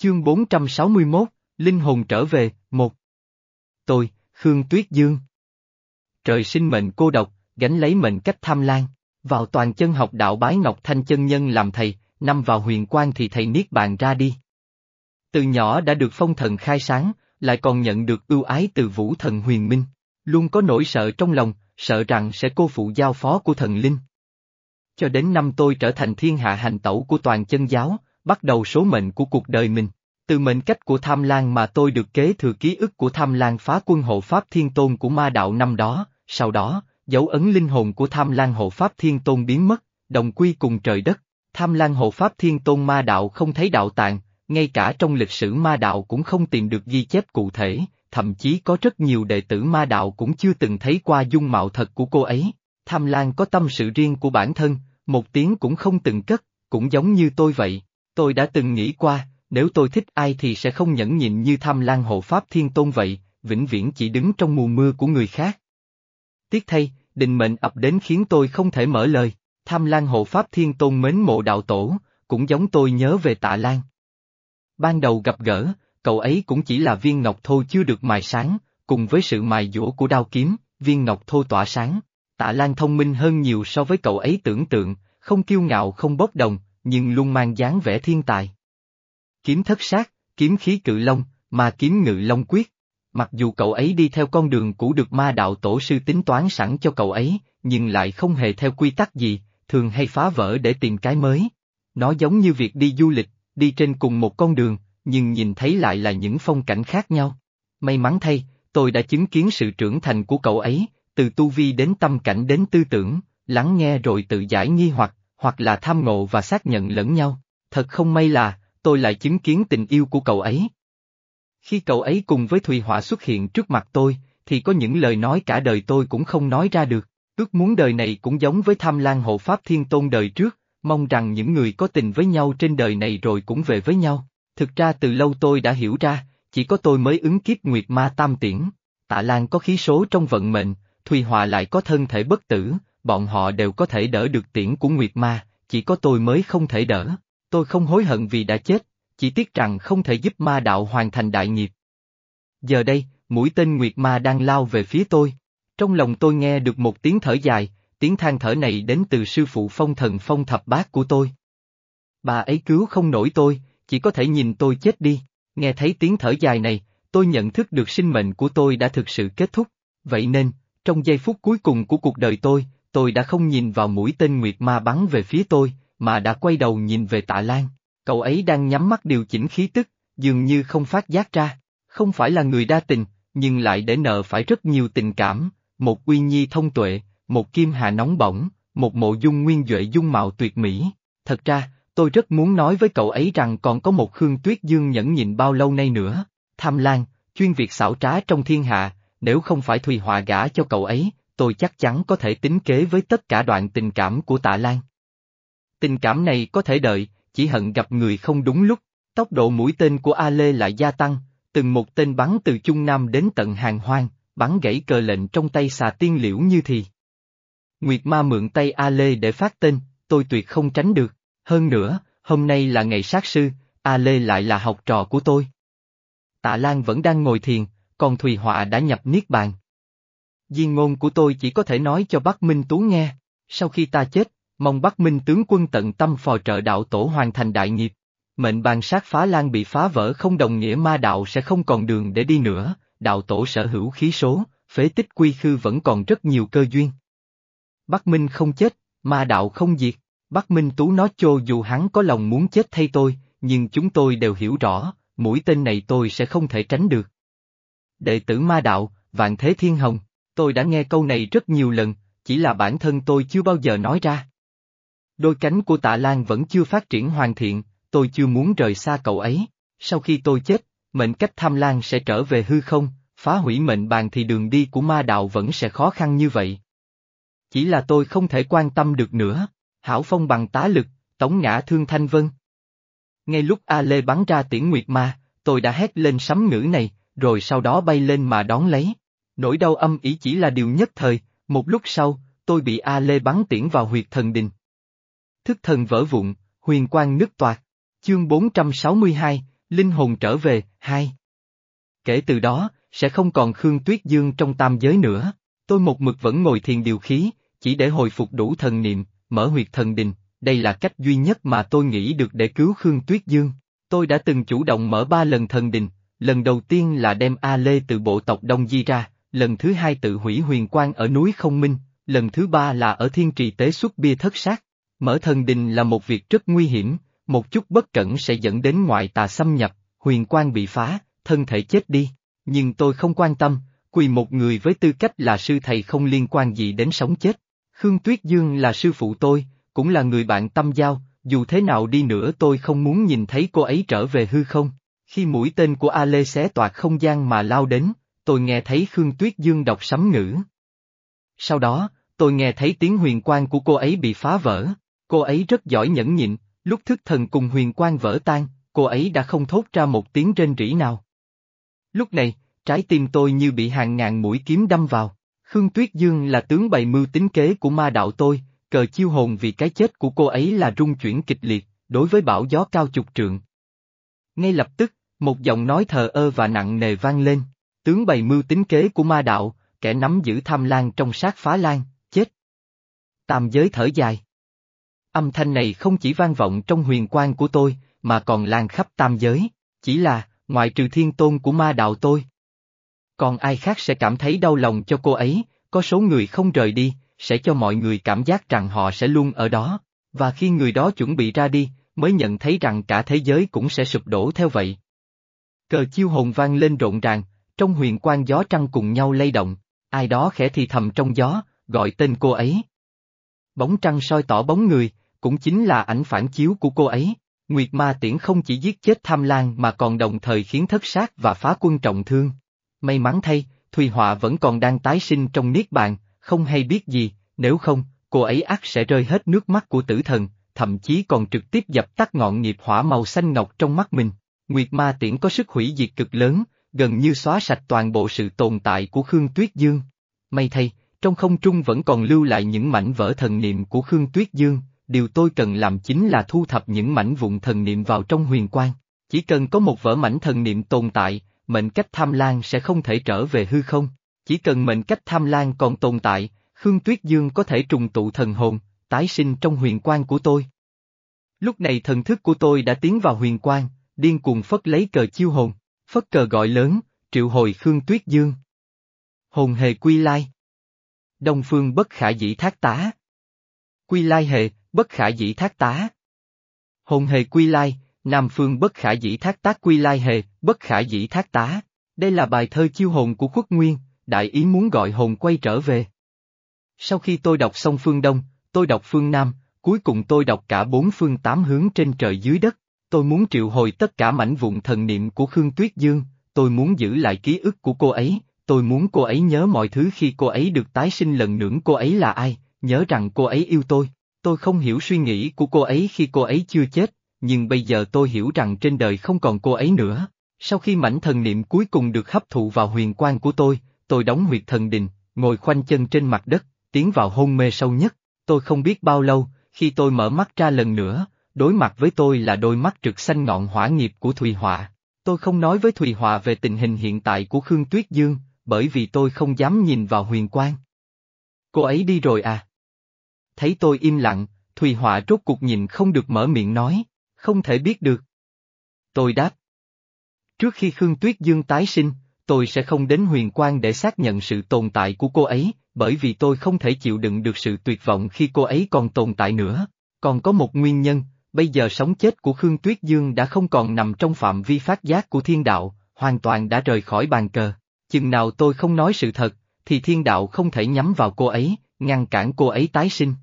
Chương 461, Linh hồn trở về, một. Tôi, Khương Tuyết Dương. Trời sinh mệnh cô độc, gánh lấy mệnh cách tham lan, vào toàn chân học đạo bái Ngọc Thanh chân nhân làm thầy, năm vào huyền quang thì thầy niết bàn ra đi. Từ nhỏ đã được phong thần khai sáng, lại còn nhận được ưu ái từ vũ thần huyền minh, luôn có nỗi sợ trong lòng, sợ rằng sẽ cô phụ giao phó của thần linh. Cho đến năm tôi trở thành thiên hạ hành tẩu của toàn chân giáo, bắt đầu số mệnh của cuộc đời mình. Từ mệnh cách của Tham Lan mà tôi được kế thừa ký ức của Tham Lan phá quân hộ Pháp Thiên Tôn của ma đạo năm đó, sau đó, dấu ấn linh hồn của Tham Lan hộ Pháp Thiên Tôn biến mất, đồng quy cùng trời đất. Tham Lan hộ Pháp Thiên Tôn ma đạo không thấy đạo tạng, ngay cả trong lịch sử ma đạo cũng không tìm được ghi chép cụ thể, thậm chí có rất nhiều đệ tử ma đạo cũng chưa từng thấy qua dung mạo thật của cô ấy. Tham Lan có tâm sự riêng của bản thân, một tiếng cũng không từng cất, cũng giống như tôi vậy. Tôi đã từng nghĩ qua, nếu tôi thích ai thì sẽ không nhẫn nhịn như Tham Lan hộ Pháp Thiên Tôn vậy, vĩnh viễn chỉ đứng trong mùa mưa của người khác. Tiếc thay, định mệnh ập đến khiến tôi không thể mở lời, Tham Lan hộ Pháp Thiên Tôn mến mộ đạo tổ, cũng giống tôi nhớ về tạ Lan. Ban đầu gặp gỡ, cậu ấy cũng chỉ là viên ngọc thô chưa được mài sáng, cùng với sự mài dũa của đao kiếm, viên ngọc thô tỏa sáng. Tạ Lan thông minh hơn nhiều so với cậu ấy tưởng tượng, không kiêu ngạo không bốc đồng, nhưng luôn mang dáng vẻ thiên tài. Kiếm thất sát, kiếm khí cự long, mà kiếm ngự long quyết. Mặc dù cậu ấy đi theo con đường cũ được ma đạo tổ sư tính toán sẵn cho cậu ấy, nhưng lại không hề theo quy tắc gì, thường hay phá vỡ để tìm cái mới. Nó giống như việc đi du lịch, đi trên cùng một con đường, nhưng nhìn thấy lại là những phong cảnh khác nhau. May mắn thay, tôi đã chứng kiến sự trưởng thành của cậu ấy, từ tu vi đến tâm cảnh đến tư tưởng, lắng nghe rồi tự giải nghi hoặc, hoặc là tham ngộ và xác nhận lẫn nhau. Thật không may là, tôi lại chứng kiến tình yêu của cậu ấy. Khi cậu ấy cùng với Thùy Họa xuất hiện trước mặt tôi, thì có những lời nói cả đời tôi cũng không nói ra được. Ước muốn đời này cũng giống với tham lan hộ Pháp Thiên Tôn đời trước, mong rằng những người có tình với nhau trên đời này rồi cũng về với nhau. Thực ra từ lâu tôi đã hiểu ra, chỉ có tôi mới ứng kiếp Nguyệt Ma Tam Tiễn. Tạ Lan có khí số trong vận mệnh, Thùy Hòa lại có thân thể bất tử, bọn họ đều có thể đỡ được tiễn của Nguyệt Ma, chỉ có tôi mới không thể đỡ. Tôi không hối hận vì đã chết, chỉ tiếc rằng không thể giúp ma đạo hoàn thành đại nghiệp. Giờ đây, mũi tên Nguyệt Ma đang lao về phía tôi. Trong lòng tôi nghe được một tiếng thở dài, tiếng than thở này đến từ sư phụ phong thần phong thập bát của tôi. Bà ấy cứu không nổi tôi, chỉ có thể nhìn tôi chết đi. Nghe thấy tiếng thở dài này, tôi nhận thức được sinh mệnh của tôi đã thực sự kết thúc. Vậy nên, trong giây phút cuối cùng của cuộc đời tôi, tôi đã không nhìn vào mũi tên Nguyệt Ma bắn về phía tôi, mà đã quay đầu nhìn về tạ Lan. Cậu ấy đang nhắm mắt điều chỉnh khí tức, dường như không phát giác ra. Không phải là người đa tình, nhưng lại để nợ phải rất nhiều tình cảm, một uy nhi thông tuệ, một kim hà nóng bỏng, một mộ dung nguyên duệ dung mạo tuyệt mỹ. Thật ra, tôi rất muốn nói với cậu ấy rằng còn có một Khương Tuyết Dương nhẫn nhịn bao lâu nay nữa. Tham Lan, chuyên việc xảo trá trong thiên hạ, nếu không phải Thùy Họa gả cho cậu ấy, tôi chắc chắn có thể tính kế với tất cả đoạn tình cảm của tạ Lan. Tình cảm này có thể đợi, chỉ hận gặp người không đúng lúc, tốc độ mũi tên của A Lê lại gia tăng, từng một tên bắn từ Trung Nam đến tận hàng hoang, bắn gãy cờ lệnh trong tay xà tiên liễu như thì. Nguyệt Ma mượn tay A Lê để phát tên, tôi tuyệt không tránh được, hơn nữa, hôm nay là ngày sát sư, A Lê lại là học trò của tôi. Tạ Lan vẫn đang ngồi thiền, còn Thùy Họa đã nhập Niết Bàn. Di ngôn của tôi chỉ có thể nói cho Bắc Minh Tú nghe, sau khi ta chết, mong Bắc Minh tướng quân tận tâm phò trợ đạo tổ hoàn thành đại nghiệp. Mệnh bàn sát phá lan bị phá vỡ không đồng nghĩa ma đạo sẽ không còn đường để đi nữa, đạo tổ sở hữu khí số, phế tích quy khư vẫn còn rất nhiều cơ duyên. Bắc Minh không chết, ma đạo không diệt, Bắc Minh Tú nói chô dù hắn có lòng muốn chết thay tôi, nhưng chúng tôi đều hiểu rõ, mũi tên này tôi sẽ không thể tránh được. Đệ tử ma đạo, vạn thế thiên hồng, tôi đã nghe câu này rất nhiều lần, chỉ là bản thân tôi chưa bao giờ nói ra. Đôi cánh của tạ Lan vẫn chưa phát triển hoàn thiện, tôi chưa muốn rời xa cậu ấy, sau khi tôi chết, mệnh cách tham lan sẽ trở về hư không, phá hủy mệnh bàn thì đường đi của ma đạo vẫn sẽ khó khăn như vậy. Chỉ là tôi không thể quan tâm được nữa, hảo phong bằng tá lực, tống ngã thương thanh vân. Ngay lúc A Lê bắn ra tiễn nguyệt ma, tôi đã hét lên sấm ngữ này, rồi sau đó bay lên mà đón lấy. Nỗi đau âm ý chỉ là điều nhất thời, một lúc sau, tôi bị A Lê bắn tiễn vào huyệt thần đình. Thức thần vỡ vụn, huyền quang nứt toạc. Chương 462, linh hồn trở về, hai. Kể từ đó, sẽ không còn Khương Tuyết Dương trong tam giới nữa. Tôi một mực vẫn ngồi thiền điều khí, chỉ để hồi phục đủ thần niệm, mở huyệt thần đình, đây là cách duy nhất mà tôi nghĩ được để cứu Khương Tuyết Dương. Tôi đã từng chủ động mở ba lần thần đình, lần đầu tiên là đem A Lê từ bộ tộc Đông Di ra, lần thứ hai tự hủy huyền quang ở núi Không Minh, lần thứ ba là ở thiên trì tế xuất bia thất sát. Mở thần đình là một việc rất nguy hiểm, một chút bất cẩn sẽ dẫn đến ngoại tà xâm nhập, huyền quang bị phá, thân thể chết đi. Nhưng tôi không quan tâm, quỳ một người với tư cách là sư thầy không liên quan gì đến sống chết. Khương Tuyết Dương là sư phụ tôi, cũng là người bạn tâm giao, dù thế nào đi nữa tôi không muốn nhìn thấy cô ấy trở về hư không. Khi mũi tên của A Lê xé toạc không gian mà lao đến, tôi nghe thấy Khương Tuyết Dương đọc sấm ngữ. Sau đó, tôi nghe thấy tiếng huyền quang của cô ấy bị phá vỡ. Cô ấy rất giỏi nhẫn nhịn, lúc thức thần cùng huyền quang vỡ tan, cô ấy đã không thốt ra một tiếng rên rỉ nào. Lúc này, trái tim tôi như bị hàng ngàn mũi kiếm đâm vào. Khương Tuyết Dương là tướng bày mưu tính kế của ma đạo tôi, cờ chiêu hồn vì cái chết của cô ấy là rung chuyển kịch liệt, đối với bão gió cao chục trượng. Ngay lập tức, một giọng nói thờ ơ và nặng nề vang lên, tướng bày mưu tính kế của ma đạo, kẻ nắm giữ tham lan trong sát phá lan, chết. Tam giới thở dài. Âm thanh này không chỉ vang vọng trong huyền quan của tôi, mà còn lan khắp tam giới, chỉ là, ngoại trừ thiên tôn của ma đạo tôi. Còn ai khác sẽ cảm thấy đau lòng cho cô ấy, có số người không rời đi, sẽ cho mọi người cảm giác rằng họ sẽ luôn ở đó, và khi người đó chuẩn bị ra đi, mới nhận thấy rằng cả thế giới cũng sẽ sụp đổ theo vậy. Cờ chiêu hồn vang lên rộn ràng, trong huyền quang gió trăng cùng nhau lay động, ai đó khẽ thì thầm trong gió, gọi tên cô ấy. Bóng trăng soi tỏ bóng người, cũng chính là ảnh phản chiếu của cô ấy. Nguyệt Ma Tiễn không chỉ giết chết tham lan mà còn đồng thời khiến thất sát và phá quân trọng thương. May mắn thay, Thùy Họa vẫn còn đang tái sinh trong niết bàn, không hay biết gì, nếu không, cô ấy ắt sẽ rơi hết nước mắt của tử thần, thậm chí còn trực tiếp dập tắt ngọn nghiệp hỏa màu xanh ngọc trong mắt mình. Nguyệt Ma Tiễn có sức hủy diệt cực lớn, gần như xóa sạch toàn bộ sự tồn tại của Khương Tuyết Dương. May thay, trong không trung vẫn còn lưu lại những mảnh vỡ thần niệm của Khương Tuyết Dương, điều tôi cần làm chính là thu thập những mảnh vụn thần niệm vào trong huyền quang. Chỉ cần có một vỡ mảnh thần niệm tồn tại, mệnh cách tham lan sẽ không thể trở về hư không. Chỉ cần mệnh cách tham lan còn tồn tại, Khương Tuyết Dương có thể trùng tụ thần hồn, tái sinh trong huyền quang của tôi. Lúc này thần thức của tôi đã tiến vào huyền quang, điên cuồng phất lấy cờ chiêu hồn, phất cờ gọi lớn, triệu hồi Khương Tuyết Dương. Hồn hề quy lai. Đông phương bất khả dĩ thác tá. Quy lai hề, bất khả dĩ thác tá. Hồn hề quy lai, Nam phương bất khả dĩ thác tác quy lai hề, bất khả dĩ thác tá. Đây là bài thơ chiêu hồn của khuất nguyên, đại ý muốn gọi hồn quay trở về. Sau khi tôi đọc xong phương Đông, tôi đọc phương Nam, cuối cùng tôi đọc cả bốn phương tám hướng trên trời dưới đất. Tôi muốn triệu hồi tất cả mảnh vụn thần niệm của Khương Tuyết Dương, tôi muốn giữ lại ký ức của cô ấy, tôi muốn cô ấy nhớ mọi thứ khi cô ấy được tái sinh lần nữa cô ấy là ai, nhớ rằng cô ấy yêu tôi. Tôi không hiểu suy nghĩ của cô ấy khi cô ấy chưa chết, nhưng bây giờ tôi hiểu rằng trên đời không còn cô ấy nữa. Sau khi mảnh thần niệm cuối cùng được hấp thụ vào huyền quan của tôi, tôi đóng huyệt thần đình, ngồi khoanh chân trên mặt đất, tiến vào hôn mê sâu nhất. Tôi không biết bao lâu, khi tôi mở mắt ra lần nữa, đối mặt với tôi là đôi mắt trực xanh ngọn hỏa nghiệp của Thùy Họa. Tôi không nói với Thùy Họa về tình hình hiện tại của Khương Tuyết Dương, bởi vì tôi không dám nhìn vào huyền quang. Cô ấy đi rồi à? Thấy tôi im lặng, Thùy Họa rốt cuộc nhìn không được mở miệng nói, không thể biết được. Tôi đáp. Trước khi Khương Tuyết Dương tái sinh, tôi sẽ không đến huyền quang để xác nhận sự tồn tại của cô ấy, bởi vì tôi không thể chịu đựng được sự tuyệt vọng khi cô ấy còn tồn tại nữa. Còn có một nguyên nhân, bây giờ sống chết của Khương Tuyết Dương đã không còn nằm trong phạm vi phát giác của thiên đạo, hoàn toàn đã rời khỏi bàn cờ. Chừng nào tôi không nói sự thật, thì thiên đạo không thể nhắm vào cô ấy, ngăn cản cô ấy tái sinh.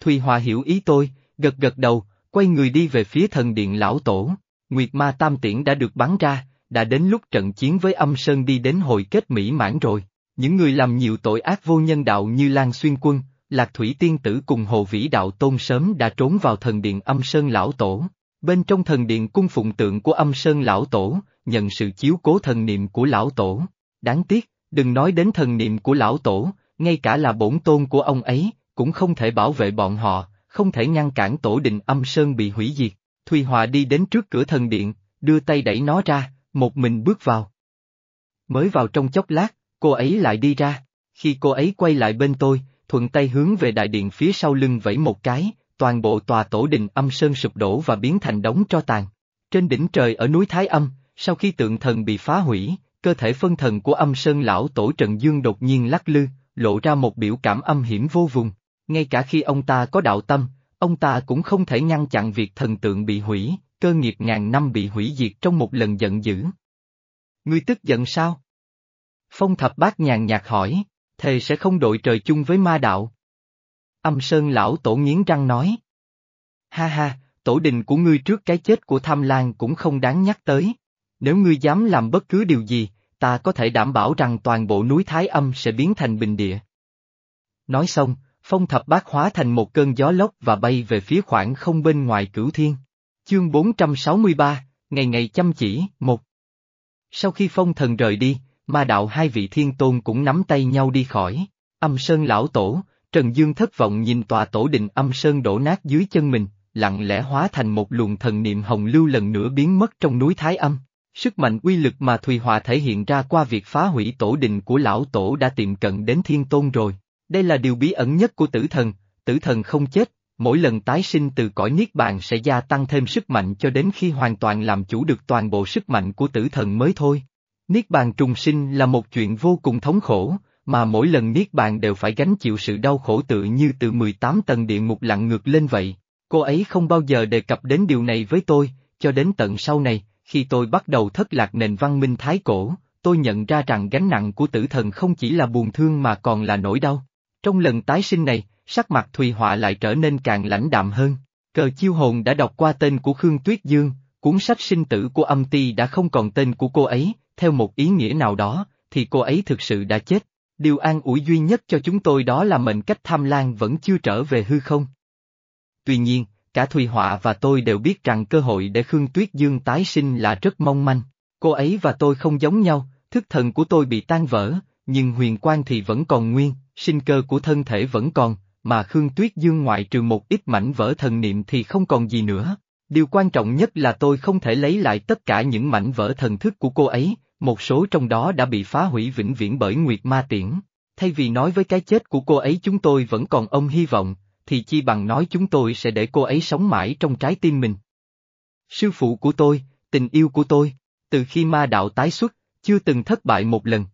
Thùy Hòa hiểu ý tôi, gật gật đầu, quay người đi về phía thần điện lão tổ. Nguyệt ma tam tiễn đã được bắn ra, đã đến lúc trận chiến với âm sơn đi đến hồi kết mỹ mãn rồi. Những người làm nhiều tội ác vô nhân đạo như Lan Xuyên Quân, Lạc Thủy Tiên Tử cùng Hồ Vĩ Đạo Tôn sớm đã trốn vào thần điện âm sơn lão tổ. Bên trong thần điện cung phụng tượng của âm sơn lão tổ, nhận sự chiếu cố thần niệm của lão tổ. Đáng tiếc, đừng nói đến thần niệm của lão tổ, ngay cả là bổn tôn của ông ấy, cũng không thể bảo vệ bọn họ, không thể ngăn cản tổ đình âm sơn bị hủy diệt. Thùy Hòa đi đến trước cửa thần điện, đưa tay đẩy nó ra, một mình bước vào. Mới vào trong chốc lát, cô ấy lại đi ra, khi cô ấy quay lại bên tôi, thuận tay hướng về đại điện phía sau lưng vẫy một cái, toàn bộ tòa tổ đình âm sơn sụp đổ và biến thành đống tro tàn. Trên đỉnh trời ở núi Thái Âm, sau khi tượng thần bị phá hủy, cơ thể phân thần của âm sơn lão tổ Trần Dương đột nhiên lắc lư, lộ ra một biểu cảm âm hiểm vô vùng. Ngay cả khi ông ta có đạo tâm, ông ta cũng không thể ngăn chặn việc thần tượng bị hủy, cơ nghiệp ngàn năm bị hủy diệt trong một lần giận dữ. Ngươi tức giận sao? Phong thập bát nhàn nhạt hỏi, thề sẽ không đội trời chung với ma đạo. Âm sơn lão tổ nghiến răng nói. Ha ha, tổ đình của ngươi trước cái chết của tham lan cũng không đáng nhắc tới. Nếu ngươi dám làm bất cứ điều gì, ta có thể đảm bảo rằng toàn bộ núi Thái Âm sẽ biến thành bình địa. Nói xong, phong thập bát hóa thành một cơn gió lốc và bay về phía khoảng không bên ngoài cửu thiên. Chương 463, ngày ngày chăm chỉ, một. Sau khi phong thần rời đi, ma đạo hai vị thiên tôn cũng nắm tay nhau đi khỏi. Âm Sơn lão tổ, Trần Dương thất vọng nhìn tòa tổ đình âm Sơn đổ nát dưới chân mình, lặng lẽ hóa thành một luồng thần niệm hồng lưu lần nữa biến mất trong núi Thái Âm. Sức mạnh uy lực mà Thùy Hòa thể hiện ra qua việc phá hủy tổ đình của lão tổ đã tiệm cận đến thiên tôn rồi. Đây là điều bí ẩn nhất của tử thần, tử thần không chết, mỗi lần tái sinh từ cõi Niết Bàn sẽ gia tăng thêm sức mạnh cho đến khi hoàn toàn làm chủ được toàn bộ sức mạnh của tử thần mới thôi. Niết Bàn trùng sinh là một chuyện vô cùng thống khổ, mà mỗi lần Niết Bàn đều phải gánh chịu sự đau khổ tự như từ 18 tầng địa ngục lặn ngược lên vậy. Cô ấy không bao giờ đề cập đến điều này với tôi, cho đến tận sau này, khi tôi bắt đầu thất lạc nền văn minh thái cổ, tôi nhận ra rằng gánh nặng của tử thần không chỉ là buồn thương mà còn là nỗi đau. Trong lần tái sinh này, sắc mặt Thùy Họa lại trở nên càng lãnh đạm hơn. Cờ chiêu hồn đã đọc qua tên của Khương Tuyết Dương, cuốn sách sinh tử của âm ti đã không còn tên của cô ấy, theo một ý nghĩa nào đó, thì cô ấy thực sự đã chết. Điều an ủi duy nhất cho chúng tôi đó là mệnh cách tham lan vẫn chưa trở về hư không. Tuy nhiên, cả Thùy Họa và tôi đều biết rằng cơ hội để Khương Tuyết Dương tái sinh là rất mong manh. Cô ấy và tôi không giống nhau, thức thần của tôi bị tan vỡ, nhưng huyền Quan thì vẫn còn nguyên, sinh cơ của thân thể vẫn còn, mà Khương Tuyết Dương ngoại trừ một ít mảnh vỡ thần niệm thì không còn gì nữa. Điều quan trọng nhất là tôi không thể lấy lại tất cả những mảnh vỡ thần thức của cô ấy, một số trong đó đã bị phá hủy vĩnh viễn bởi Nguyệt Ma Tiễn. Thay vì nói với cái chết của cô ấy chúng tôi vẫn còn ông hy vọng, thì chi bằng nói chúng tôi sẽ để cô ấy sống mãi trong trái tim mình. Sư phụ của tôi, tình yêu của tôi, từ khi ma đạo tái xuất, chưa từng thất bại một lần.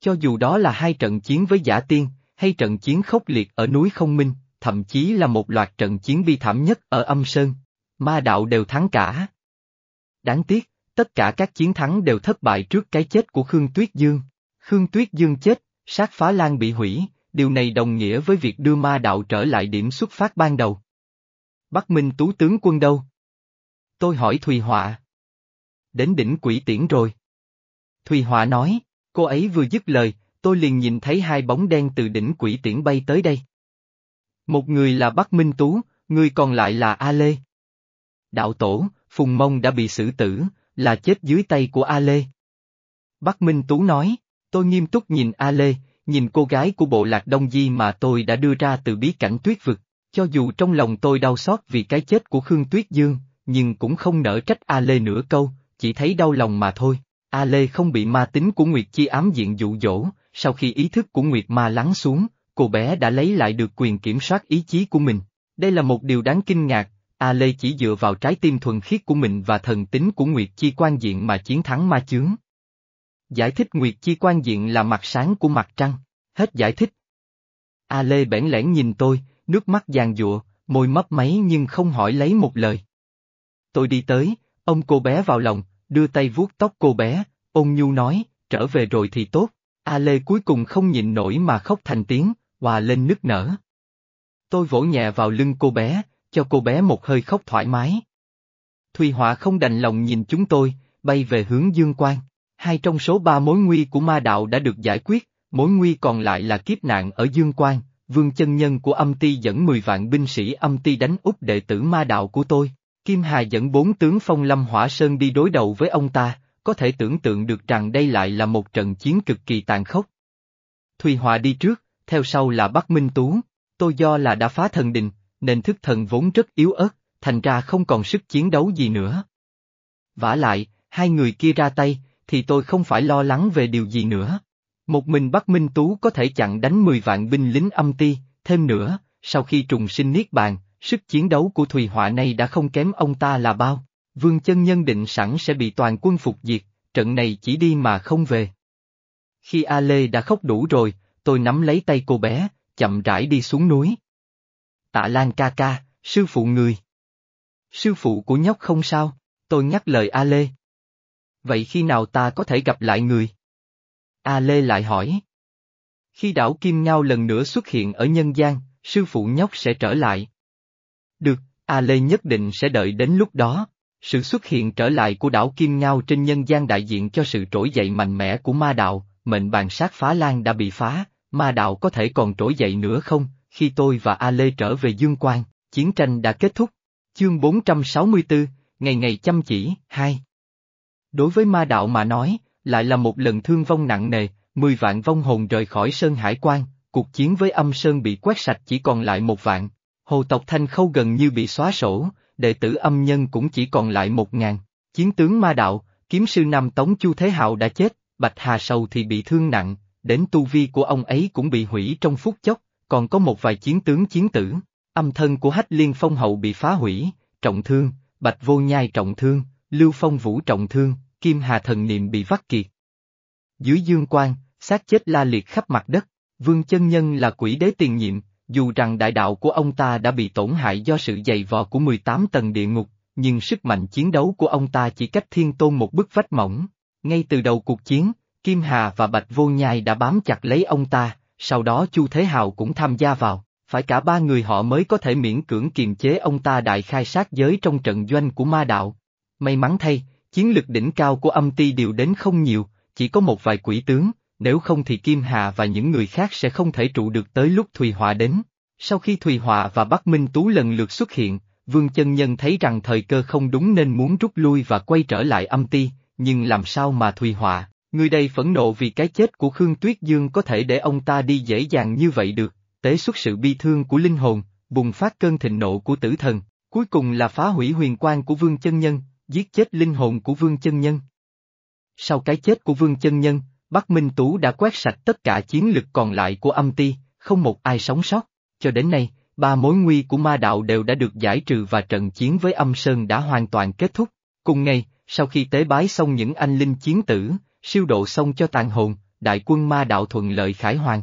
Cho dù đó là hai trận chiến với giả tiên, hay trận chiến khốc liệt ở núi không minh, thậm chí là một loạt trận chiến bi thảm nhất ở âm sơn, ma đạo đều thắng cả. Đáng tiếc, tất cả các chiến thắng đều thất bại trước cái chết của Khương Tuyết Dương. Khương Tuyết Dương chết, sát phá lan bị hủy, điều này đồng nghĩa với việc đưa ma đạo trở lại điểm xuất phát ban đầu. Bắc Minh Tú tướng quân đâu? Tôi hỏi Thùy Họa. Đến đỉnh quỷ tiễn rồi. Thùy Họa nói, cô ấy vừa dứt lời, tôi liền nhìn thấy hai bóng đen từ đỉnh quỷ tiễn bay tới đây. Một người là Bắc Minh Tú, người còn lại là A Lê. Đạo tổ, Phùng Mông đã bị xử tử, là chết dưới tay của A Lê. Bắc Minh Tú nói, tôi nghiêm túc nhìn A Lê, nhìn cô gái của bộ lạc Đông Di mà tôi đã đưa ra từ bí cảnh tuyết vực, cho dù trong lòng tôi đau xót vì cái chết của Khương Tuyết Dương, nhưng cũng không nỡ trách A Lê nửa câu, chỉ thấy đau lòng mà thôi. A Lê không bị ma tính của Nguyệt Chi ám diện dụ dỗ, sau khi ý thức của Nguyệt Ma lắng xuống, cô bé đã lấy lại được quyền kiểm soát ý chí của mình. Đây là một điều đáng kinh ngạc, A Lê chỉ dựa vào trái tim thuần khiết của mình và thần tính của Nguyệt Chi quan diện mà chiến thắng ma chướng. Giải thích Nguyệt Chi quan diện là mặt sáng của mặt trăng, hết giải thích. A Lê bẽn lẽn nhìn tôi, nước mắt giàn giụa, môi mấp máy nhưng không hỏi lấy một lời. Tôi đi tới, ôm cô bé vào lòng, đưa tay vuốt tóc cô bé, ôn nhu nói, trở về rồi thì tốt. A Lê cuối cùng không nhịn nổi mà khóc thành tiếng, hòa lên nức nở. Tôi vỗ nhẹ vào lưng cô bé, cho cô bé một hơi khóc thoải mái. Thùy Họa không đành lòng nhìn chúng tôi, bay về hướng Dương Quan. Hai trong số ba mối nguy của ma đạo đã được giải quyết, mối nguy còn lại là kiếp nạn ở Dương Quan. Vương chân nhân của âm ti dẫn 10 vạn binh sĩ âm ti đánh úp đệ tử ma đạo của tôi. Kim Hà dẫn bốn tướng phong lâm hỏa sơn đi đối đầu với ông ta, có thể tưởng tượng được rằng đây lại là một trận chiến cực kỳ tàn khốc. Thùy Họa đi trước, theo sau là Bắc Minh Tú, tôi do là đã phá thần đình, nên thức thần vốn rất yếu ớt, thành ra không còn sức chiến đấu gì nữa. vả lại, hai người kia ra tay, thì tôi không phải lo lắng về điều gì nữa. Một mình Bắc Minh Tú có thể chặn đánh 10 vạn binh lính âm ti, thêm nữa, sau khi trùng sinh Niết Bàn, sức chiến đấu của Thùy Họa này đã không kém ông ta là bao. Vương chân nhân định sẵn sẽ bị toàn quân phục diệt, trận này chỉ đi mà không về. Khi A Lê đã khóc đủ rồi, tôi nắm lấy tay cô bé, chậm rãi đi xuống núi. Tạ Lan ca ca, sư phụ người. Sư phụ của nhóc không sao, tôi nhắc lời A Lê. Vậy khi nào ta có thể gặp lại người? A Lê lại hỏi. Khi đảo Kim Ngao lần nữa xuất hiện ở nhân gian, sư phụ nhóc sẽ trở lại. Được, A Lê nhất định sẽ đợi đến lúc đó. Sự xuất hiện trở lại của đảo Kim Ngao trên nhân gian đại diện cho sự trỗi dậy mạnh mẽ của ma đạo, mệnh bàn sát phá lan đã bị phá, ma đạo có thể còn trỗi dậy nữa không, khi tôi và A Lê trở về Dương Quang, chiến tranh đã kết thúc. Chương 464, Ngày ngày chăm chỉ, 2 Đối với ma đạo mà nói, lại là một lần thương vong nặng nề, 10 vạn vong hồn rời khỏi Sơn Hải Quan, cuộc chiến với âm Sơn bị quét sạch chỉ còn lại một vạn. Hồ tộc Thanh Khâu gần như bị xóa sổ, đệ tử âm nhân cũng chỉ còn lại một ngàn. Chiến tướng ma đạo, kiếm sư Nam Tống Chu Thế Hạo đã chết, Bạch Hà Sầu thì bị thương nặng, đến tu vi của ông ấy cũng bị hủy trong phút chốc, còn có một vài chiến tướng chiến tử. Âm thân của Hách Liên Phong Hậu bị phá hủy, trọng thương, Bạch Vô Nhai trọng thương, Lưu Phong Vũ trọng thương, Kim Hà Thần Niệm bị vắt kiệt. Dưới dương quan xác chết la liệt khắp mặt đất, Vương Chân Nhân là quỷ đế tiền nhiệm, dù rằng đại đạo của ông ta đã bị tổn hại do sự dày vò của 18 tầng địa ngục, nhưng sức mạnh chiến đấu của ông ta chỉ cách thiên tôn một bức vách mỏng. Ngay từ đầu cuộc chiến, Kim Hà và Bạch Vô Nhai đã bám chặt lấy ông ta, sau đó Chu Thế Hào cũng tham gia vào, phải cả ba người họ mới có thể miễn cưỡng kiềm chế ông ta đại khai sát giới trong trận doanh của ma đạo. May mắn thay, chiến lực đỉnh cao của âm ti đều đến không nhiều, chỉ có một vài quỷ tướng, nếu không thì Kim Hà và những người khác sẽ không thể trụ được tới lúc Thùy Họa đến. Sau khi Thùy Họa và Bắc Minh Tú lần lượt xuất hiện, Vương Chân Nhân thấy rằng thời cơ không đúng nên muốn rút lui và quay trở lại âm ti, nhưng làm sao mà Thùy Họa, người đây phẫn nộ vì cái chết của Khương Tuyết Dương có thể để ông ta đi dễ dàng như vậy được, tế xuất sự bi thương của linh hồn, bùng phát cơn thịnh nộ của tử thần, cuối cùng là phá hủy huyền quan của Vương Chân Nhân, giết chết linh hồn của Vương Chân Nhân. Sau cái chết của Vương Chân Nhân, Bắc Minh Tú đã quét sạch tất cả chiến lực còn lại của âm ti, không một ai sống sót. Cho đến nay, ba mối nguy của ma đạo đều đã được giải trừ và trận chiến với âm sơn đã hoàn toàn kết thúc. Cùng ngày, sau khi tế bái xong những anh linh chiến tử, siêu độ xong cho tàn hồn, đại quân ma đạo thuận lợi khải hoàn.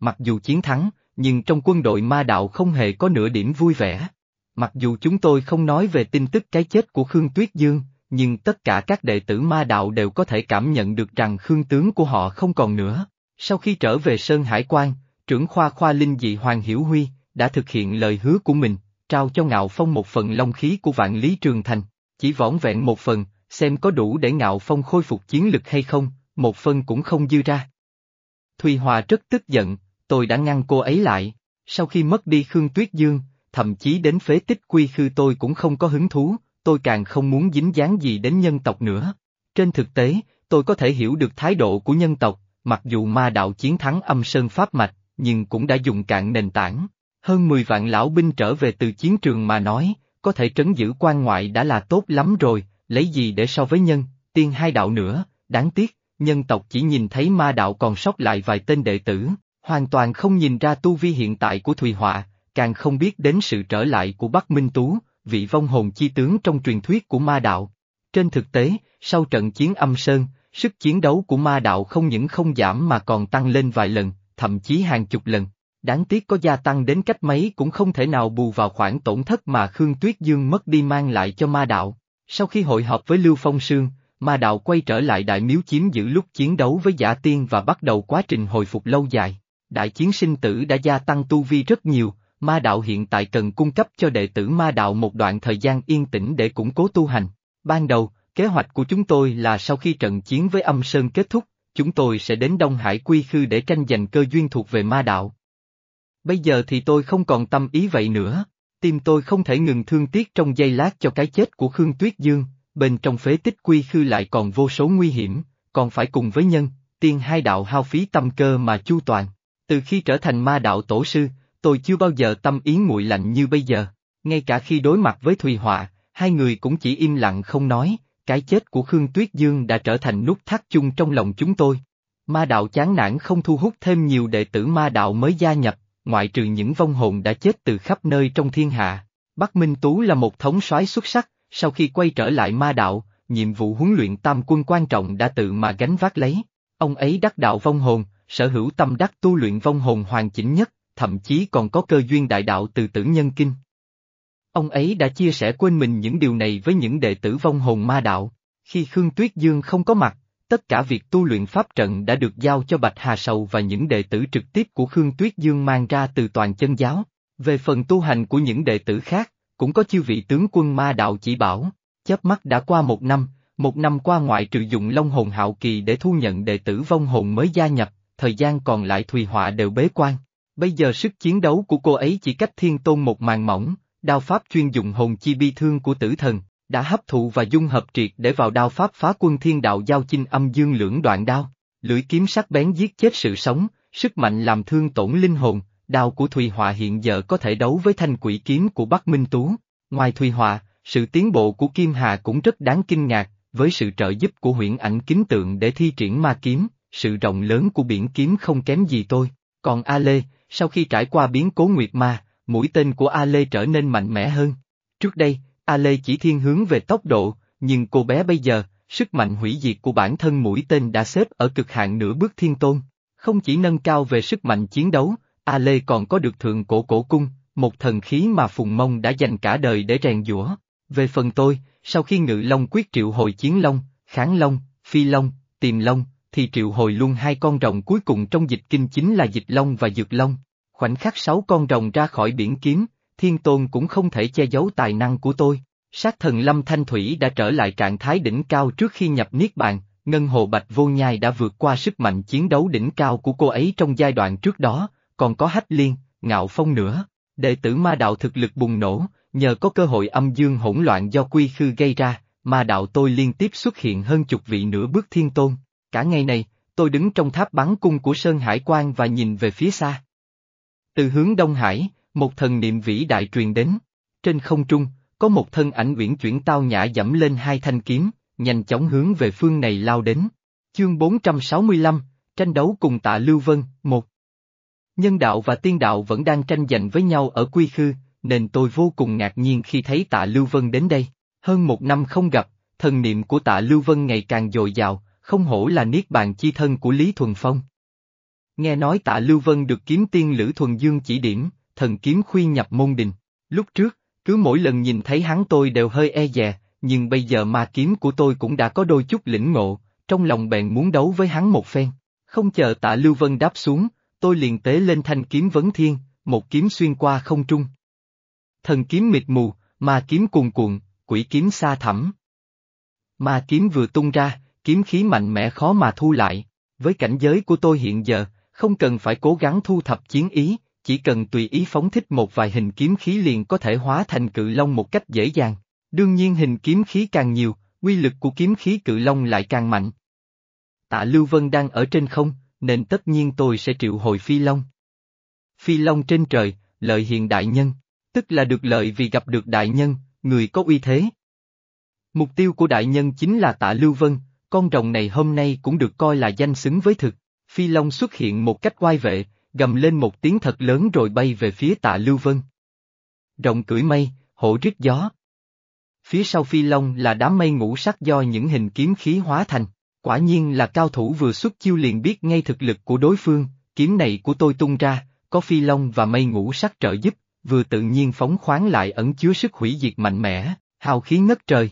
Mặc dù chiến thắng, nhưng trong quân đội ma đạo không hề có nửa điểm vui vẻ. Mặc dù chúng tôi không nói về tin tức cái chết của Khương Tuyết Dương, nhưng tất cả các đệ tử ma đạo đều có thể cảm nhận được rằng Khương tướng của họ không còn nữa. Sau khi trở về Sơn Hải Quan, trưởng khoa khoa linh dị Hoàng Hiểu Huy, đã thực hiện lời hứa của mình, trao cho Ngạo Phong một phần long khí của vạn lý trường thành, chỉ võn vẹn một phần, xem có đủ để Ngạo Phong khôi phục chiến lực hay không, một phân cũng không dư ra. Thùy Hòa rất tức giận, tôi đã ngăn cô ấy lại, sau khi mất đi Khương Tuyết Dương, thậm chí đến phế tích quy khư tôi cũng không có hứng thú, tôi càng không muốn dính dáng gì đến nhân tộc nữa. Trên thực tế, tôi có thể hiểu được thái độ của nhân tộc, mặc dù ma đạo chiến thắng âm sơn pháp mạch, nhưng cũng đã dùng cạn nền tảng. Hơn 10 vạn lão binh trở về từ chiến trường mà nói, có thể trấn giữ quan ngoại đã là tốt lắm rồi, lấy gì để so với nhân, tiên hai đạo nữa, đáng tiếc, nhân tộc chỉ nhìn thấy ma đạo còn sót lại vài tên đệ tử, hoàn toàn không nhìn ra tu vi hiện tại của Thùy Họa, càng không biết đến sự trở lại của Bắc Minh Tú, vị vong hồn chi tướng trong truyền thuyết của ma đạo. Trên thực tế, sau trận chiến âm sơn, sức chiến đấu của ma đạo không những không giảm mà còn tăng lên vài lần, thậm chí hàng chục lần. Đáng tiếc có gia tăng đến cách mấy cũng không thể nào bù vào khoản tổn thất mà Khương Tuyết Dương mất đi mang lại cho ma đạo. Sau khi hội họp với Lưu Phong Sương, ma đạo quay trở lại đại miếu chiếm giữ lúc chiến đấu với giả tiên và bắt đầu quá trình hồi phục lâu dài. Đại chiến sinh tử đã gia tăng tu vi rất nhiều, ma đạo hiện tại cần cung cấp cho đệ tử ma đạo một đoạn thời gian yên tĩnh để củng cố tu hành. Ban đầu, kế hoạch của chúng tôi là sau khi trận chiến với âm sơn kết thúc, chúng tôi sẽ đến Đông Hải Quy Khư để tranh giành cơ duyên thuộc về ma đạo. Bây giờ thì tôi không còn tâm ý vậy nữa, tim tôi không thể ngừng thương tiếc trong giây lát cho cái chết của Khương Tuyết Dương, bên trong phế tích Quy Khư lại còn vô số nguy hiểm, còn phải cùng với nhân, tiên hai đạo hao phí tâm cơ mà chu toàn. Từ khi trở thành ma đạo tổ sư, tôi chưa bao giờ tâm ý nguội lạnh như bây giờ, ngay cả khi đối mặt với Thùy Họa, hai người cũng chỉ im lặng không nói, cái chết của Khương Tuyết Dương đã trở thành nút thắt chung trong lòng chúng tôi. Ma đạo chán nản không thu hút thêm nhiều đệ tử ma đạo mới gia nhập, ngoại trừ những vong hồn đã chết từ khắp nơi trong thiên hạ. Bắc Minh Tú là một thống soái xuất sắc, sau khi quay trở lại ma đạo, nhiệm vụ huấn luyện tam quân quan trọng đã tự mà gánh vác lấy. Ông ấy đắc đạo vong hồn, sở hữu tâm đắc tu luyện vong hồn hoàn chỉnh nhất, thậm chí còn có cơ duyên đại đạo từ tử nhân kinh. Ông ấy đã chia sẻ quên mình những điều này với những đệ tử vong hồn ma đạo. Khi Khương Tuyết Dương không có mặt, tất cả việc tu luyện pháp trận đã được giao cho Bạch Hà Sầu và những đệ tử trực tiếp của Khương Tuyết Dương mang ra từ toàn chân giáo. Về phần tu hành của những đệ tử khác, cũng có chư vị tướng quân ma đạo chỉ bảo, chớp mắt đã qua một năm, một năm qua ngoại trừ dụng Long Hồn Hạo Kỳ để thu nhận đệ tử vong hồn mới gia nhập, thời gian còn lại Thùy Họa đều bế quan. Bây giờ sức chiến đấu của cô ấy chỉ cách thiên tôn một màn mỏng, đao pháp chuyên dụng hồn chi bi thương của tử thần, đã hấp thụ và dung hợp triệt để vào đao pháp phá quân thiên đạo giao chinh âm dương lưỡng đoạn đao, lưỡi kiếm sắc bén giết chết sự sống, sức mạnh làm thương tổn linh hồn, đao của Thùy Họa hiện giờ có thể đấu với thanh quỷ kiếm của Bắc Minh Tú. Ngoài Thùy Họa, sự tiến bộ của Kim Hà cũng rất đáng kinh ngạc, với sự trợ giúp của huyễn ảnh kính tượng để thi triển ma kiếm, sự rộng lớn của biển kiếm không kém gì tôi. Còn A Lê, sau khi trải qua biến cố Nguyệt Ma, mũi tên của A Lê trở nên mạnh mẽ hơn. Trước đây, A Lê chỉ thiên hướng về tốc độ, nhưng cô bé bây giờ, sức mạnh hủy diệt của bản thân mũi tên đã xếp ở cực hạn nửa bước thiên tôn. Không chỉ nâng cao về sức mạnh chiến đấu, A Lê còn có được thượng cổ cổ cung, một thần khí mà Phùng Mông đã dành cả đời để rèn giũa. Về phần tôi, sau khi ngự long quyết triệu hồi chiến long, kháng long, phi long, tìm long, thì triệu hồi luôn hai con rồng cuối cùng trong dịch kinh chính là dịch long và dược long. Khoảnh khắc sáu con rồng ra khỏi biển kiếm, thiên tôn cũng không thể che giấu tài năng của tôi. Sát thần Lâm Thanh Thủy đã trở lại trạng thái đỉnh cao trước khi nhập Niết Bàn, Ngân Hồ Bạch Vô Nhai đã vượt qua sức mạnh chiến đấu đỉnh cao của cô ấy trong giai đoạn trước đó, còn có Hách Liên, Ngạo Phong nữa. Đệ tử ma đạo thực lực bùng nổ, nhờ có cơ hội âm dương hỗn loạn do quy khư gây ra, ma đạo tôi liên tiếp xuất hiện hơn chục vị nửa bước thiên tôn. Cả ngày này, tôi đứng trong tháp bắn cung của Sơn Hải Quan và nhìn về phía xa. Từ hướng Đông Hải, một thần niệm vĩ đại truyền đến. Trên không trung, có một thân ảnh uyển chuyển tao nhã dẫm lên hai thanh kiếm, nhanh chóng hướng về phương này lao đến. Chương 465, tranh đấu cùng tạ Lưu Vân, một. Nhân đạo và tiên đạo vẫn đang tranh giành với nhau ở quy khư, nên tôi vô cùng ngạc nhiên khi thấy tạ Lưu Vân đến đây. Hơn một năm không gặp, thần niệm của tạ Lưu Vân ngày càng dồi dào, không hổ là niết bàn chi thân của Lý Thuần Phong. Nghe nói tạ Lưu Vân được kiếm tiên Lữ Thuần Dương chỉ điểm, thần kiếm khuyên nhập môn đình. Lúc trước, cứ mỗi lần nhìn thấy hắn tôi đều hơi e dè, nhưng bây giờ ma kiếm của tôi cũng đã có đôi chút lĩnh ngộ, trong lòng bèn muốn đấu với hắn một phen. Không chờ tạ Lưu Vân đáp xuống, tôi liền tế lên thanh kiếm vấn thiên, một kiếm xuyên qua không trung. Thần kiếm mịt mù, ma kiếm cuồn cuộn, quỷ kiếm xa thẳm. Ma kiếm vừa tung ra, kiếm khí mạnh mẽ khó mà thu lại. Với cảnh giới của tôi hiện giờ, không cần phải cố gắng thu thập chiến ý, chỉ cần tùy ý phóng thích một vài hình kiếm khí liền có thể hóa thành cự long một cách dễ dàng. Đương nhiên hình kiếm khí càng nhiều, quy lực của kiếm khí cự long lại càng mạnh. Tạ Lưu Vân đang ở trên không, nên tất nhiên tôi sẽ triệu hồi phi long. Phi long trên trời, lợi hiện đại nhân, tức là được lợi vì gặp được đại nhân, người có uy thế. Mục tiêu của đại nhân chính là tạ Lưu Vân, con rồng này hôm nay cũng được coi là danh xứng với thực. Phi Long xuất hiện một cách oai vệ, gầm lên một tiếng thật lớn rồi bay về phía tạ Lưu Vân. Rồng cưỡi mây, hổ rít gió. Phía sau Phi Long là đám mây ngũ sắc do những hình kiếm khí hóa thành, quả nhiên là cao thủ vừa xuất chiêu liền biết ngay thực lực của đối phương, kiếm này của tôi tung ra, có Phi Long và mây ngũ sắc trợ giúp, vừa tự nhiên phóng khoáng lại ẩn chứa sức hủy diệt mạnh mẽ, hào khí ngất trời.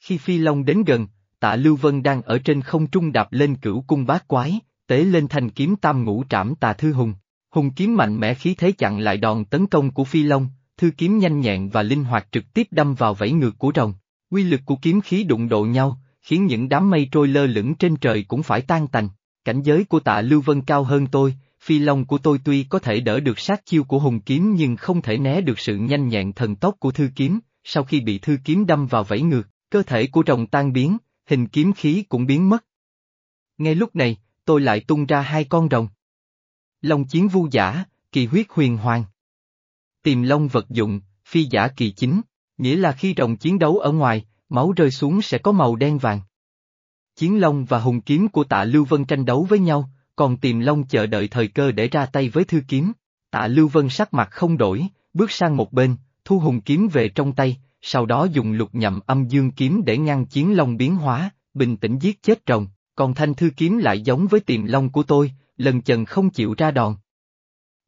Khi Phi Long đến gần, tạ Lưu Vân đang ở trên không trung đạp lên cửu cung bát quái, tế lên thanh kiếm tam ngũ trảm tà thư hùng. Hùng kiếm mạnh mẽ khí thế chặn lại đòn tấn công của Phi Long, thư kiếm nhanh nhẹn và linh hoạt trực tiếp đâm vào vảy ngược của rồng. Quy lực của kiếm khí đụng độ nhau, khiến những đám mây trôi lơ lửng trên trời cũng phải tan tành. Cảnh giới của tạ Lưu Vân cao hơn tôi, Phi Long của tôi tuy có thể đỡ được sát chiêu của hùng kiếm nhưng không thể né được sự nhanh nhẹn thần tốc của thư kiếm, sau khi bị thư kiếm đâm vào vảy ngược, cơ thể của rồng tan biến, hình kiếm khí cũng biến mất. Ngay lúc này, tôi lại tung ra hai con rồng. Long chiến vu giả, kỳ huyết huyền hoàng. Tìm long vật dụng, phi giả kỳ chính, nghĩa là khi rồng chiến đấu ở ngoài, máu rơi xuống sẽ có màu đen vàng. Chiến Long và hùng kiếm của tạ Lưu Vân tranh đấu với nhau, còn tìm Long chờ đợi thời cơ để ra tay với thư kiếm. Tạ Lưu Vân sắc mặt không đổi, bước sang một bên, thu hùng kiếm về trong tay, sau đó dùng lục nhậm âm dương kiếm để ngăn chiến long biến hóa, bình tĩnh giết chết rồng, còn thanh thư kiếm lại giống với tiềm long của tôi, lần chần không chịu ra đòn.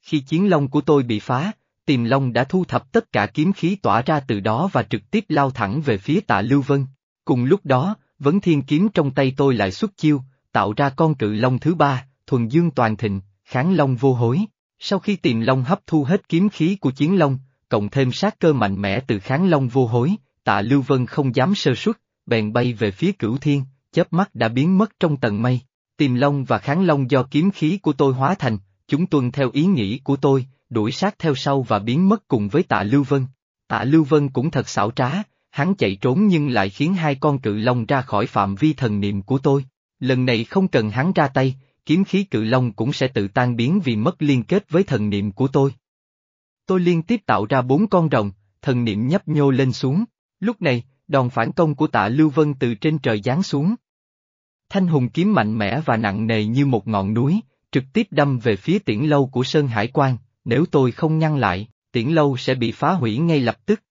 Khi chiến long của tôi bị phá, tiềm long đã thu thập tất cả kiếm khí tỏa ra từ đó và trực tiếp lao thẳng về phía tạ Lưu Vân. Cùng lúc đó, vấn thiên kiếm trong tay tôi lại xuất chiêu, tạo ra con cự long thứ ba, thuần dương toàn thịnh, kháng long vô hối. Sau khi tiềm long hấp thu hết kiếm khí của chiến long, cộng thêm sát cơ mạnh mẽ từ kháng long vô hối, tạ Lưu Vân không dám sơ suất, bèn bay về phía cửu thiên, chớp mắt đã biến mất trong tầng mây. Tìm long và kháng long do kiếm khí của tôi hóa thành, chúng tuân theo ý nghĩ của tôi, đuổi sát theo sau và biến mất cùng với tạ Lưu Vân. Tạ Lưu Vân cũng thật xảo trá, hắn chạy trốn nhưng lại khiến hai con cự long ra khỏi phạm vi thần niệm của tôi. Lần này không cần hắn ra tay, kiếm khí cự long cũng sẽ tự tan biến vì mất liên kết với thần niệm của tôi. Tôi liên tiếp tạo ra bốn con rồng, thần niệm nhấp nhô lên xuống. Lúc này, đòn phản công của tạ Lưu Vân từ trên trời giáng xuống. Thanh hùng kiếm mạnh mẽ và nặng nề như một ngọn núi, trực tiếp đâm về phía tiễn lâu của Sơn Hải Quan, nếu tôi không ngăn lại, tiễn lâu sẽ bị phá hủy ngay lập tức.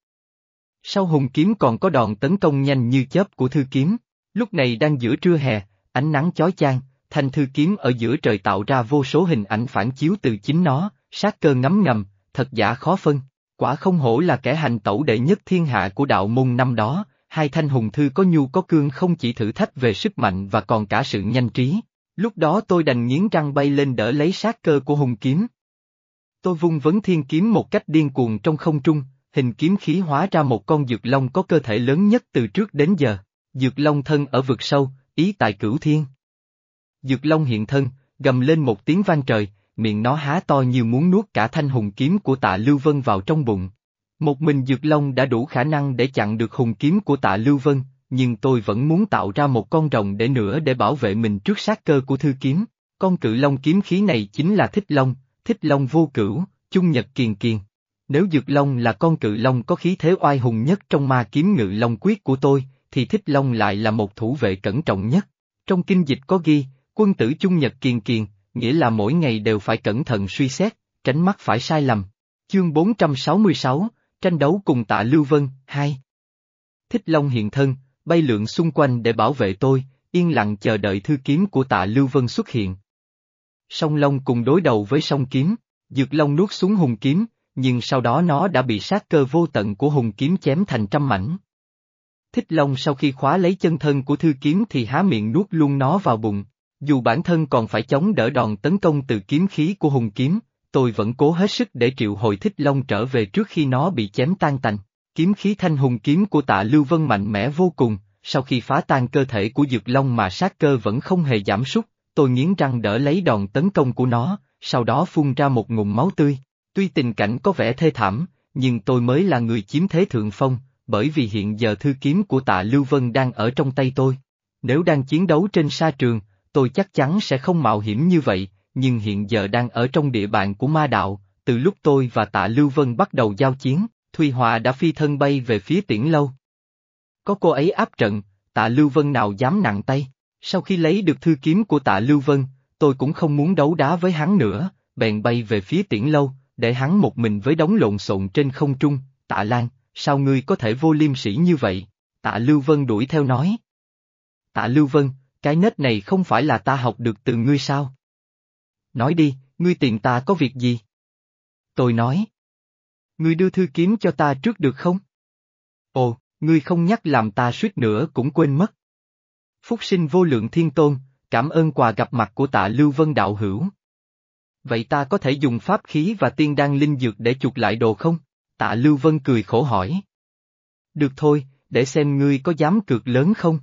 Sau hùng kiếm còn có đòn tấn công nhanh như chớp của thư kiếm, lúc này đang giữa trưa hè, ánh nắng chói chang, thanh thư kiếm ở giữa trời tạo ra vô số hình ảnh phản chiếu từ chính nó, sát cơ ngấm ngầm, thật giả khó phân, quả không hổ là kẻ hành tẩu đệ nhất thiên hạ của đạo môn năm đó, hai thanh hùng thư có nhu có cương không chỉ thử thách về sức mạnh và còn cả sự nhanh trí. Lúc đó tôi đành nghiến răng bay lên đỡ lấy sát cơ của hùng kiếm. Tôi vung vấn thiên kiếm một cách điên cuồng trong không trung, hình kiếm khí hóa ra một con dược long có cơ thể lớn nhất từ trước đến giờ. Dược long thân ở vực sâu, ý tại cửu thiên. Dược long hiện thân, gầm lên một tiếng vang trời, miệng nó há to như muốn nuốt cả thanh hùng kiếm của tạ Lưu Vân vào trong bụng. Một mình Dược Long đã đủ khả năng để chặn được hùng kiếm của tạ Lưu Vân, nhưng tôi vẫn muốn tạo ra một con rồng để nữa để bảo vệ mình trước sát cơ của thư kiếm. Con cự long kiếm khí này chính là Thích Long, Thích Long vô cửu, Chung Nhật Kiền Kiền. Nếu Dược Long là con cự long có khí thế oai hùng nhất trong ma kiếm ngự long quyết của tôi, thì Thích Long lại là một thủ vệ cẩn trọng nhất. Trong kinh dịch có ghi, quân tử Chung Nhật Kiền Kiền, nghĩa là mỗi ngày đều phải cẩn thận suy xét, tránh mắc phải sai lầm. Chương 466, tranh đấu cùng tạ Lưu Vân, Hai, Thích Long hiện thân, bay lượn xung quanh để bảo vệ tôi, yên lặng chờ đợi thư kiếm của tạ Lưu Vân xuất hiện. Song Long cùng đối đầu với song kiếm, Dược Long nuốt xuống hùng kiếm, nhưng sau đó nó đã bị sát cơ vô tận của hùng kiếm chém thành trăm mảnh. Thích Long sau khi khóa lấy chân thân của thư kiếm thì há miệng nuốt luôn nó vào bụng, dù bản thân còn phải chống đỡ đòn tấn công từ kiếm khí của hùng kiếm, tôi vẫn cố hết sức để triệu hồi thích long trở về trước khi nó bị chém tan tành. Kiếm khí thanh hùng kiếm của tạ Lưu Vân mạnh mẽ vô cùng, sau khi phá tan cơ thể của dược long mà sát cơ vẫn không hề giảm sút, tôi nghiến răng đỡ lấy đòn tấn công của nó, sau đó phun ra một ngụm máu tươi. Tuy tình cảnh có vẻ thê thảm, nhưng tôi mới là người chiếm thế thượng phong, bởi vì hiện giờ thư kiếm của tạ Lưu Vân đang ở trong tay tôi. Nếu đang chiến đấu trên sa trường, tôi chắc chắn sẽ không mạo hiểm như vậy, nhưng hiện giờ đang ở trong địa bàn của ma đạo, từ lúc tôi và tạ Lưu Vân bắt đầu giao chiến, Thùy Hòa đã phi thân bay về phía tiễn lâu. Có cô ấy áp trận, tạ Lưu Vân nào dám nặng tay, sau khi lấy được thư kiếm của tạ Lưu Vân, tôi cũng không muốn đấu đá với hắn nữa, bèn bay về phía tiễn lâu, để hắn một mình với đống lộn xộn trên không trung, tạ Lan, sao ngươi có thể vô liêm sĩ như vậy? Tạ Lưu Vân đuổi theo nói. Tạ Lưu Vân, cái nết này không phải là ta học được từ ngươi sao? Nói đi, ngươi tìm ta có việc gì? Tôi nói. Ngươi đưa thư kiếm cho ta trước được không? Ồ, ngươi không nhắc làm ta suýt nữa cũng quên mất. Phúc sinh vô lượng thiên tôn, cảm ơn quà gặp mặt của tạ Lưu Vân đạo hữu. Vậy ta có thể dùng pháp khí và tiên đan linh dược để chuộc lại đồ không? Tạ Lưu Vân cười khổ hỏi. Được thôi, để xem ngươi có dám cược lớn không?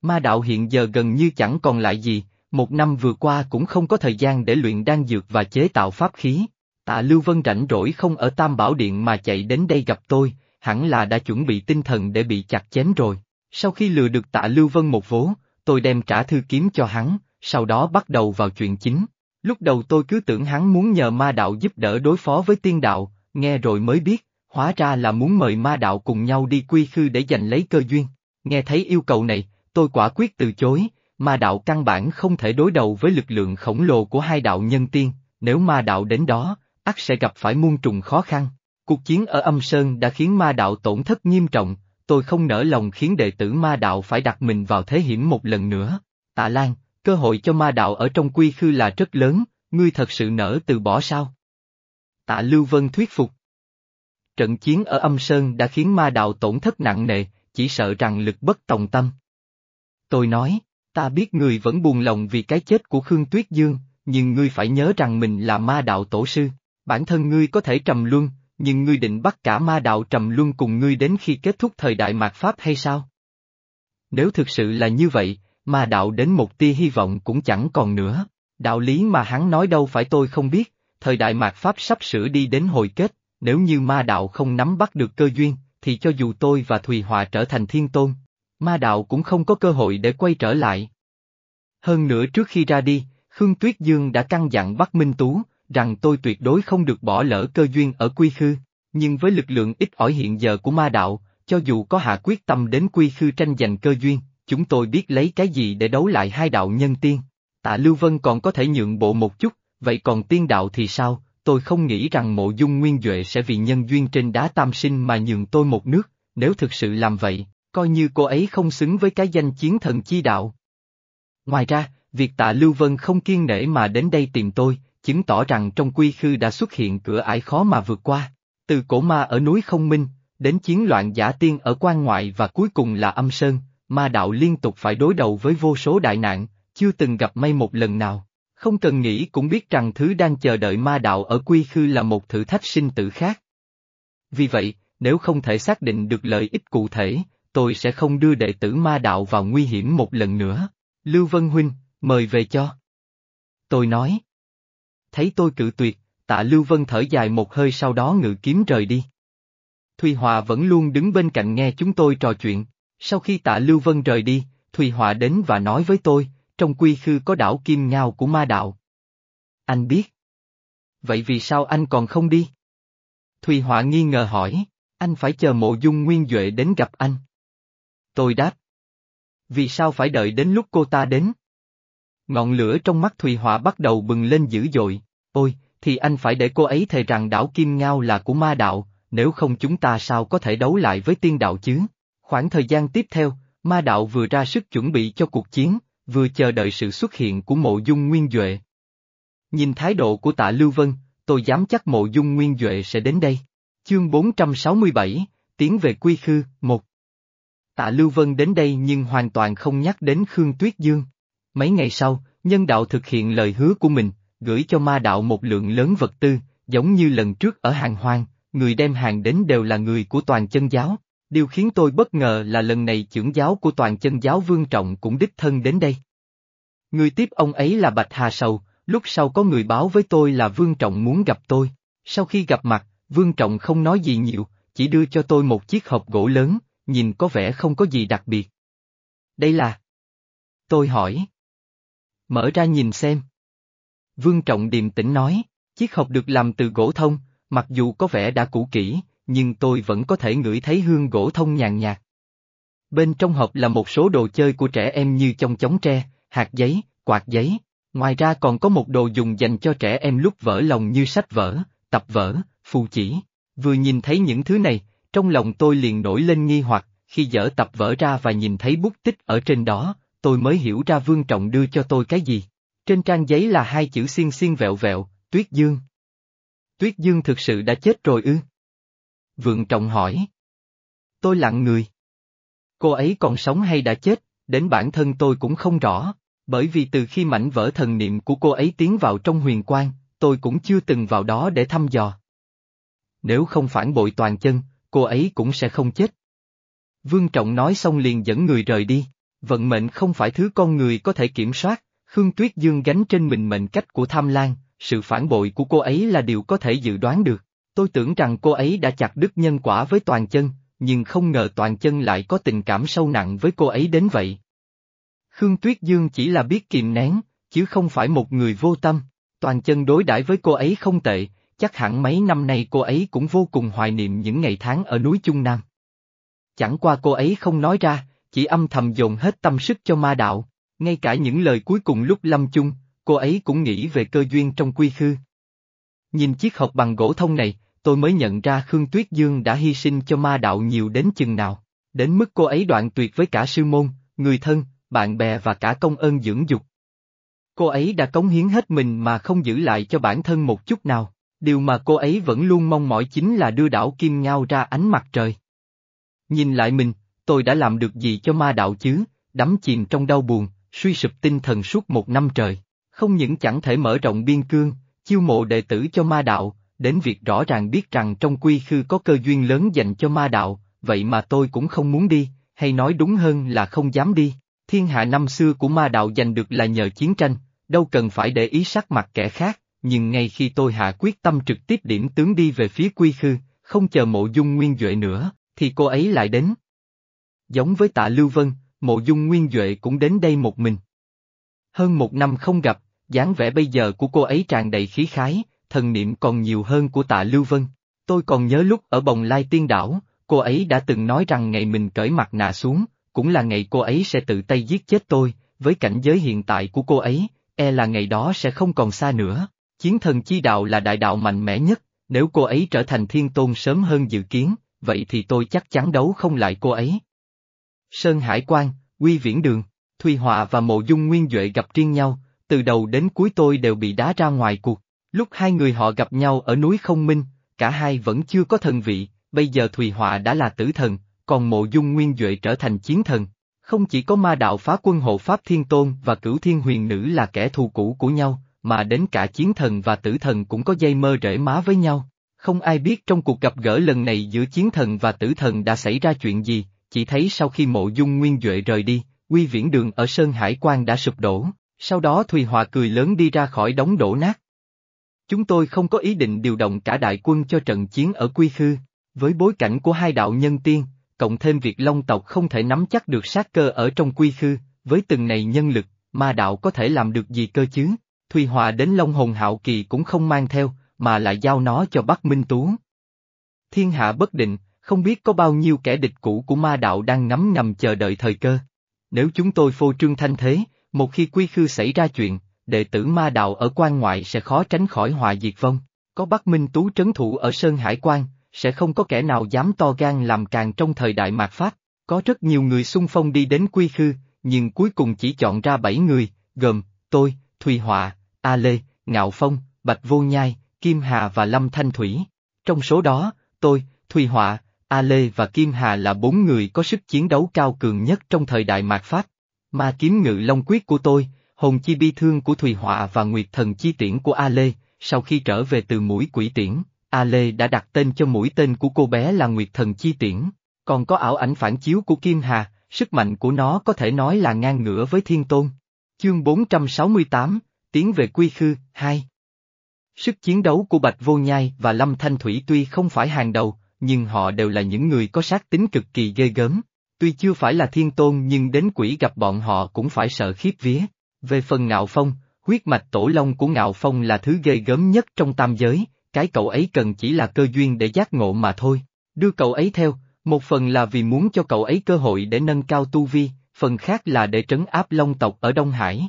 Ma đạo hiện giờ gần như chẳng còn lại gì, một năm vừa qua cũng không có thời gian để luyện đan dược và chế tạo pháp khí. Tạ Lưu Vân rảnh rỗi không ở Tam Bảo Điện mà chạy đến đây gặp tôi, hẳn là đã chuẩn bị tinh thần để bị chặt chém rồi. Sau khi lừa được Tạ Lưu Vân một vố, tôi đem trả thư kiếm cho hắn, sau đó bắt đầu vào chuyện chính. Lúc đầu tôi cứ tưởng hắn muốn nhờ ma đạo giúp đỡ đối phó với tiên đạo, nghe rồi mới biết, hóa ra là muốn mời ma đạo cùng nhau đi quy khư để giành lấy cơ duyên. Nghe thấy yêu cầu này, tôi quả quyết từ chối, ma đạo căn bản không thể đối đầu với lực lượng khổng lồ của hai đạo nhân tiên, nếu ma đạo đến đó, ắt sẽ gặp phải muôn trùng khó khăn. Cuộc chiến ở âm sơn đã khiến ma đạo tổn thất nghiêm trọng, tôi không nỡ lòng khiến đệ tử ma đạo phải đặt mình vào thế hiểm một lần nữa. Tạ Lan, cơ hội cho ma đạo ở trong quy khư là rất lớn, ngươi thật sự nỡ từ bỏ sao? Tạ Lưu Vân thuyết phục. Trận chiến ở âm sơn đã khiến ma đạo tổn thất nặng nề, chỉ sợ rằng lực bất tòng tâm. Tôi nói, ta biết người vẫn buồn lòng vì cái chết của Khương Tuyết Dương, nhưng ngươi phải nhớ rằng mình là ma đạo tổ sư, bản thân ngươi có thể trầm luân, nhưng ngươi định bắt cả ma đạo trầm luân cùng ngươi đến khi kết thúc thời đại mạt Pháp hay sao? Nếu thực sự là như vậy, ma đạo đến một tia hy vọng cũng chẳng còn nữa, đạo lý mà hắn nói đâu phải tôi không biết, thời đại mạt Pháp sắp sửa đi đến hồi kết, nếu như ma đạo không nắm bắt được cơ duyên, thì cho dù tôi và Thùy Họa trở thành thiên tôn, ma đạo cũng không có cơ hội để quay trở lại. Hơn nữa trước khi ra đi, Khương Tuyết Dương đã căn dặn Bắc Minh Tú, rằng tôi tuyệt đối không được bỏ lỡ cơ duyên ở quy khư, nhưng với lực lượng ít ỏi hiện giờ của ma đạo, cho dù có hạ quyết tâm đến quy khư tranh giành cơ duyên, chúng tôi biết lấy cái gì để đấu lại hai đạo nhân tiên. Tạ Lưu Vân còn có thể nhượng bộ một chút, vậy còn tiên đạo thì sao, tôi không nghĩ rằng mộ dung nguyên Duệ sẽ vì nhân duyên trên đá tam sinh mà nhường tôi một nước, nếu thực sự làm vậy, coi như cô ấy không xứng với cái danh chiến thần chi đạo. Ngoài ra, việc tạ Lưu Vân không kiên nể mà đến đây tìm tôi, chứng tỏ rằng trong quy khư đã xuất hiện cửa ải khó mà vượt qua. Từ cổ ma ở núi Không Minh, đến chiến loạn giả tiên ở quan ngoại và cuối cùng là âm sơn, ma đạo liên tục phải đối đầu với vô số đại nạn, chưa từng gặp may một lần nào. Không cần nghĩ cũng biết rằng thứ đang chờ đợi ma đạo ở quy khư là một thử thách sinh tử khác. Vì vậy, nếu không thể xác định được lợi ích cụ thể, tôi sẽ không đưa đệ tử ma đạo vào nguy hiểm một lần nữa. Lưu Vân Huynh, mời về cho. Tôi nói. Thấy tôi cự tuyệt, tạ Lưu Vân thở dài một hơi sau đó ngự kiếm rời đi. Thùy Hòa vẫn luôn đứng bên cạnh nghe chúng tôi trò chuyện. Sau khi tạ Lưu Vân rời đi, Thùy Hòa đến và nói với tôi, trong quy khư có đảo Kim Ngao của ma đạo. Anh biết. Vậy vì sao anh còn không đi? Thùy Họa nghi ngờ hỏi, anh phải chờ mộ dung nguyên Duệ đến gặp anh. Tôi đáp. Vì sao phải đợi đến lúc cô ta đến? Ngọn lửa trong mắt Thùy Họa bắt đầu bừng lên dữ dội, ôi, thì anh phải để cô ấy thề rằng đảo Kim Ngao là của ma đạo, nếu không chúng ta sao có thể đấu lại với tiên đạo chứ? Khoảng thời gian tiếp theo, ma đạo vừa ra sức chuẩn bị cho cuộc chiến, vừa chờ đợi sự xuất hiện của mộ dung nguyên Duệ. Nhìn thái độ của tạ Lưu Vân, tôi dám chắc mộ dung nguyên Duệ sẽ đến đây. Chương 467, Tiến về Quy Khư, 1 Tạ Lưu Vân đến đây nhưng hoàn toàn không nhắc đến Khương Tuyết Dương. Mấy ngày sau, nhân đạo thực hiện lời hứa của mình, gửi cho ma đạo một lượng lớn vật tư, giống như lần trước ở hàng hoang, người đem hàng đến đều là người của toàn chân giáo. Điều khiến tôi bất ngờ là lần này trưởng giáo của toàn chân giáo Vương Trọng cũng đích thân đến đây. Người tiếp ông ấy là Bạch Hà Sầu, lúc sau có người báo với tôi là Vương Trọng muốn gặp tôi. Sau khi gặp mặt, Vương Trọng không nói gì nhiều, chỉ đưa cho tôi một chiếc hộp gỗ lớn, nhìn có vẻ không có gì đặc biệt. Đây là... Tôi hỏi. Mở ra nhìn xem. Vương Trọng điềm tĩnh nói, chiếc hộp được làm từ gỗ thông, mặc dù có vẻ đã cũ kỹ, nhưng tôi vẫn có thể ngửi thấy hương gỗ thông nhàn nhạt. Bên trong hộp là một số đồ chơi của trẻ em như trong chóng tre, hạt giấy, quạt giấy, ngoài ra còn có một đồ dùng dành cho trẻ em lúc vỡ lòng như sách vở, tập vở, phù chỉ. Vừa nhìn thấy những thứ này, trong lòng tôi liền nổi lên nghi hoặc, khi dở tập vỡ ra và nhìn thấy bút tích ở trên đó, tôi mới hiểu ra Vương Trọng đưa cho tôi cái gì. Trên trang giấy là hai chữ xiên xiên vẹo vẹo, Tuyết Dương. Tuyết Dương thực sự đã chết rồi ư? Vượng Trọng hỏi. Tôi lặng người. Cô ấy còn sống hay đã chết, đến bản thân tôi cũng không rõ, bởi vì từ khi mảnh vỡ thần niệm của cô ấy tiến vào trong huyền quang, tôi cũng chưa từng vào đó để thăm dò. Nếu không phản bội toàn chân, cô ấy cũng sẽ không chết. Vương Trọng nói xong liền dẫn người rời đi, vận mệnh không phải thứ con người có thể kiểm soát, Khương Tuyết Dương gánh trên mình mệnh cách của tham lan, sự phản bội của cô ấy là điều có thể dự đoán được. Tôi tưởng rằng cô ấy đã chặt đứt nhân quả với toàn chân, nhưng không ngờ toàn chân lại có tình cảm sâu nặng với cô ấy đến vậy. Khương Tuyết Dương chỉ là biết kìm nén, chứ không phải một người vô tâm. Toàn chân đối đãi với cô ấy không tệ, chắc hẳn mấy năm nay cô ấy cũng vô cùng hoài niệm những ngày tháng ở núi Trung Nam. Chẳng qua cô ấy không nói ra, chỉ âm thầm dồn hết tâm sức cho ma đạo, ngay cả những lời cuối cùng lúc lâm chung, cô ấy cũng nghĩ về cơ duyên trong quy khư. Nhìn chiếc hộp bằng gỗ thông này, tôi mới nhận ra Khương Tuyết Dương đã hy sinh cho ma đạo nhiều đến chừng nào, đến mức cô ấy đoạn tuyệt với cả sư môn, người thân, bạn bè và cả công ơn dưỡng dục. Cô ấy đã cống hiến hết mình mà không giữ lại cho bản thân một chút nào, điều mà cô ấy vẫn luôn mong mỏi chính là đưa đảo Kim Ngao ra ánh mặt trời. Nhìn lại mình, tôi đã làm được gì cho ma đạo chứ, đắm chìm trong đau buồn, suy sụp tinh thần suốt một năm trời, không những chẳng thể mở rộng biên cương, chiêu mộ đệ tử cho ma đạo, đến việc rõ ràng biết rằng trong quy khư có cơ duyên lớn dành cho ma đạo, vậy mà tôi cũng không muốn đi, hay nói đúng hơn là không dám đi. Thiên hạ năm xưa của ma đạo giành được là nhờ chiến tranh, đâu cần phải để ý sắc mặt kẻ khác, nhưng ngay khi tôi hạ quyết tâm trực tiếp điểm tướng đi về phía quy khư, không chờ mộ dung nguyên Duệ nữa, thì cô ấy lại đến. Giống với tạ Lưu Vân, mộ dung nguyên Duệ cũng đến đây một mình. Hơn một năm không gặp, dáng vẻ bây giờ của cô ấy tràn đầy khí khái, thần niệm còn nhiều hơn của tạ Lưu Vân. Tôi còn nhớ lúc ở bồng lai tiên đảo, cô ấy đã từng nói rằng ngày mình cởi mặt nạ xuống, cũng là ngày cô ấy sẽ tự tay giết chết tôi, với cảnh giới hiện tại của cô ấy, e là ngày đó sẽ không còn xa nữa. Chiến thần chi đạo là đại đạo mạnh mẽ nhất, nếu cô ấy trở thành thiên tôn sớm hơn dự kiến, vậy thì tôi chắc chắn đấu không lại cô ấy. Sơn Hải Quan, Quy Viễn Đường, Thùy Họa và Mộ Dung Nguyên Duệ gặp riêng nhau, từ đầu đến cuối tôi đều bị đá ra ngoài cuộc. Lúc hai người họ gặp nhau ở núi Không Minh, cả hai vẫn chưa có thần vị, bây giờ Thùy Họa đã là tử thần, còn Mộ Dung Nguyên Duệ trở thành chiến thần. Không chỉ có ma đạo phá quân hộ Pháp Thiên Tôn và cửu thiên huyền nữ là kẻ thù cũ của nhau, mà đến cả chiến thần và tử thần cũng có dây mơ rễ má với nhau. Không ai biết trong cuộc gặp gỡ lần này giữa chiến thần và tử thần đã xảy ra chuyện gì, chỉ thấy sau khi mộ dung nguyên Duệ rời đi, quy viễn đường ở Sơn Hải Quan đã sụp đổ, sau đó Thùy Hòa cười lớn đi ra khỏi đống đổ nát. Chúng tôi không có ý định điều động cả đại quân cho trận chiến ở Quy Khư, với bối cảnh của hai đạo nhân tiên, cộng thêm việc Long tộc không thể nắm chắc được sát cơ ở trong Quy Khư, với từng này nhân lực, ma đạo có thể làm được gì cơ chứ? Thùy Hòa đến Long Hồn Hạo Kỳ cũng không mang theo, mà lại giao nó cho Bắc Minh Tú. Thiên hạ bất định, không biết có bao nhiêu kẻ địch cũ của ma đạo đang ngắm ngầm chờ đợi thời cơ. Nếu chúng tôi phô trương thanh thế, một khi quy khư xảy ra chuyện, đệ tử ma đạo ở quan ngoại sẽ khó tránh khỏi họa diệt vong. Có Bắc Minh Tú trấn thủ ở Sơn Hải Quan, sẽ không có kẻ nào dám to gan làm càng trong thời đại mạt Pháp. Có rất nhiều người xung phong đi đến quy khư, nhưng cuối cùng chỉ chọn ra bảy người, gồm, tôi, Thùy Họa, A Lê, Ngạo Phong, Bạch Vô Nhai, Kim Hà và Lâm Thanh Thủy. Trong số đó, tôi, Thùy Họa, A Lê và Kim Hà là bốn người có sức chiến đấu cao cường nhất trong thời đại mạt Pháp. Ma kiếm ngự long quyết của tôi, hồn chi bi thương của Thùy Họa và nguyệt thần chi tiễn của A Lê, sau khi trở về từ mũi quỷ tiễn, A Lê đã đặt tên cho mũi tên của cô bé là nguyệt thần chi tiễn. Còn có ảo ảnh phản chiếu của Kim Hà, sức mạnh của nó có thể nói là ngang ngửa với thiên tôn. Chương 468, Tiến về Quy Khư, 2 Sức chiến đấu của Bạch Vô Nhai và Lâm Thanh Thủy tuy không phải hàng đầu, nhưng họ đều là những người có sát tính cực kỳ ghê gớm. Tuy chưa phải là thiên tôn nhưng đến quỷ gặp bọn họ cũng phải sợ khiếp vía. Về phần ngạo phong, huyết mạch tổ long của ngạo phong là thứ ghê gớm nhất trong tam giới, cái cậu ấy cần chỉ là cơ duyên để giác ngộ mà thôi. Đưa cậu ấy theo, một phần là vì muốn cho cậu ấy cơ hội để nâng cao tu vi, phần khác là để trấn áp long tộc ở Đông Hải.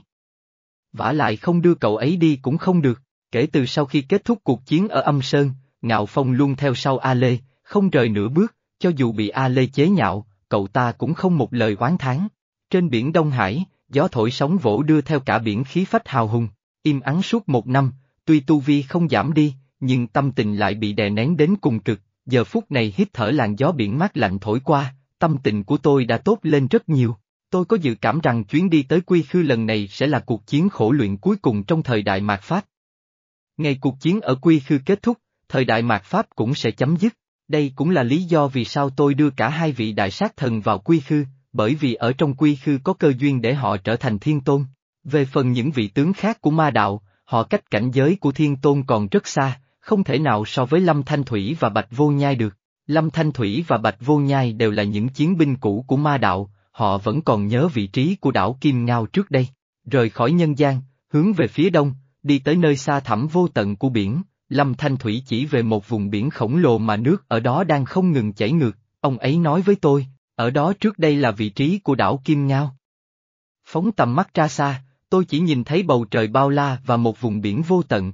vả lại không đưa cậu ấy đi cũng không được, kể từ sau khi kết thúc cuộc chiến ở âm sơn, Ngạo Phong luôn theo sau A Lê, không rời nửa bước, cho dù bị A Lê chế nhạo, cậu ta cũng không một lời oán thán. Trên biển Đông Hải, gió thổi sóng vỗ đưa theo cả biển khí phách hào hùng, im ắng suốt một năm, tuy tu vi không giảm đi, nhưng tâm tình lại bị đè nén đến cùng cực, giờ phút này hít thở làn gió biển mát lạnh thổi qua, tâm tình của tôi đã tốt lên rất nhiều. Tôi có dự cảm rằng chuyến đi tới Quy Khư lần này sẽ là cuộc chiến khổ luyện cuối cùng trong thời đại mạt Pháp. Ngày cuộc chiến ở Quy Khư kết thúc, thời đại mạt Pháp cũng sẽ chấm dứt. Đây cũng là lý do vì sao tôi đưa cả hai vị đại sát thần vào Quy Khư, bởi vì ở trong Quy Khư có cơ duyên để họ trở thành thiên tôn. Về phần những vị tướng khác của ma đạo, họ cách cảnh giới của thiên tôn còn rất xa, không thể nào so với Lâm Thanh Thủy và Bạch Vô Nhai được. Lâm Thanh Thủy và Bạch Vô Nhai đều là những chiến binh cũ của ma đạo, họ vẫn còn nhớ vị trí của đảo Kim Ngao trước đây. Rời khỏi nhân gian, hướng về phía đông, đi tới nơi xa thẳm vô tận của biển, Lâm Thanh Thủy chỉ về một vùng biển khổng lồ mà nước ở đó đang không ngừng chảy ngược, ông ấy nói với tôi, ở đó trước đây là vị trí của đảo Kim Ngao. Phóng tầm mắt ra xa, tôi chỉ nhìn thấy bầu trời bao la và một vùng biển vô tận.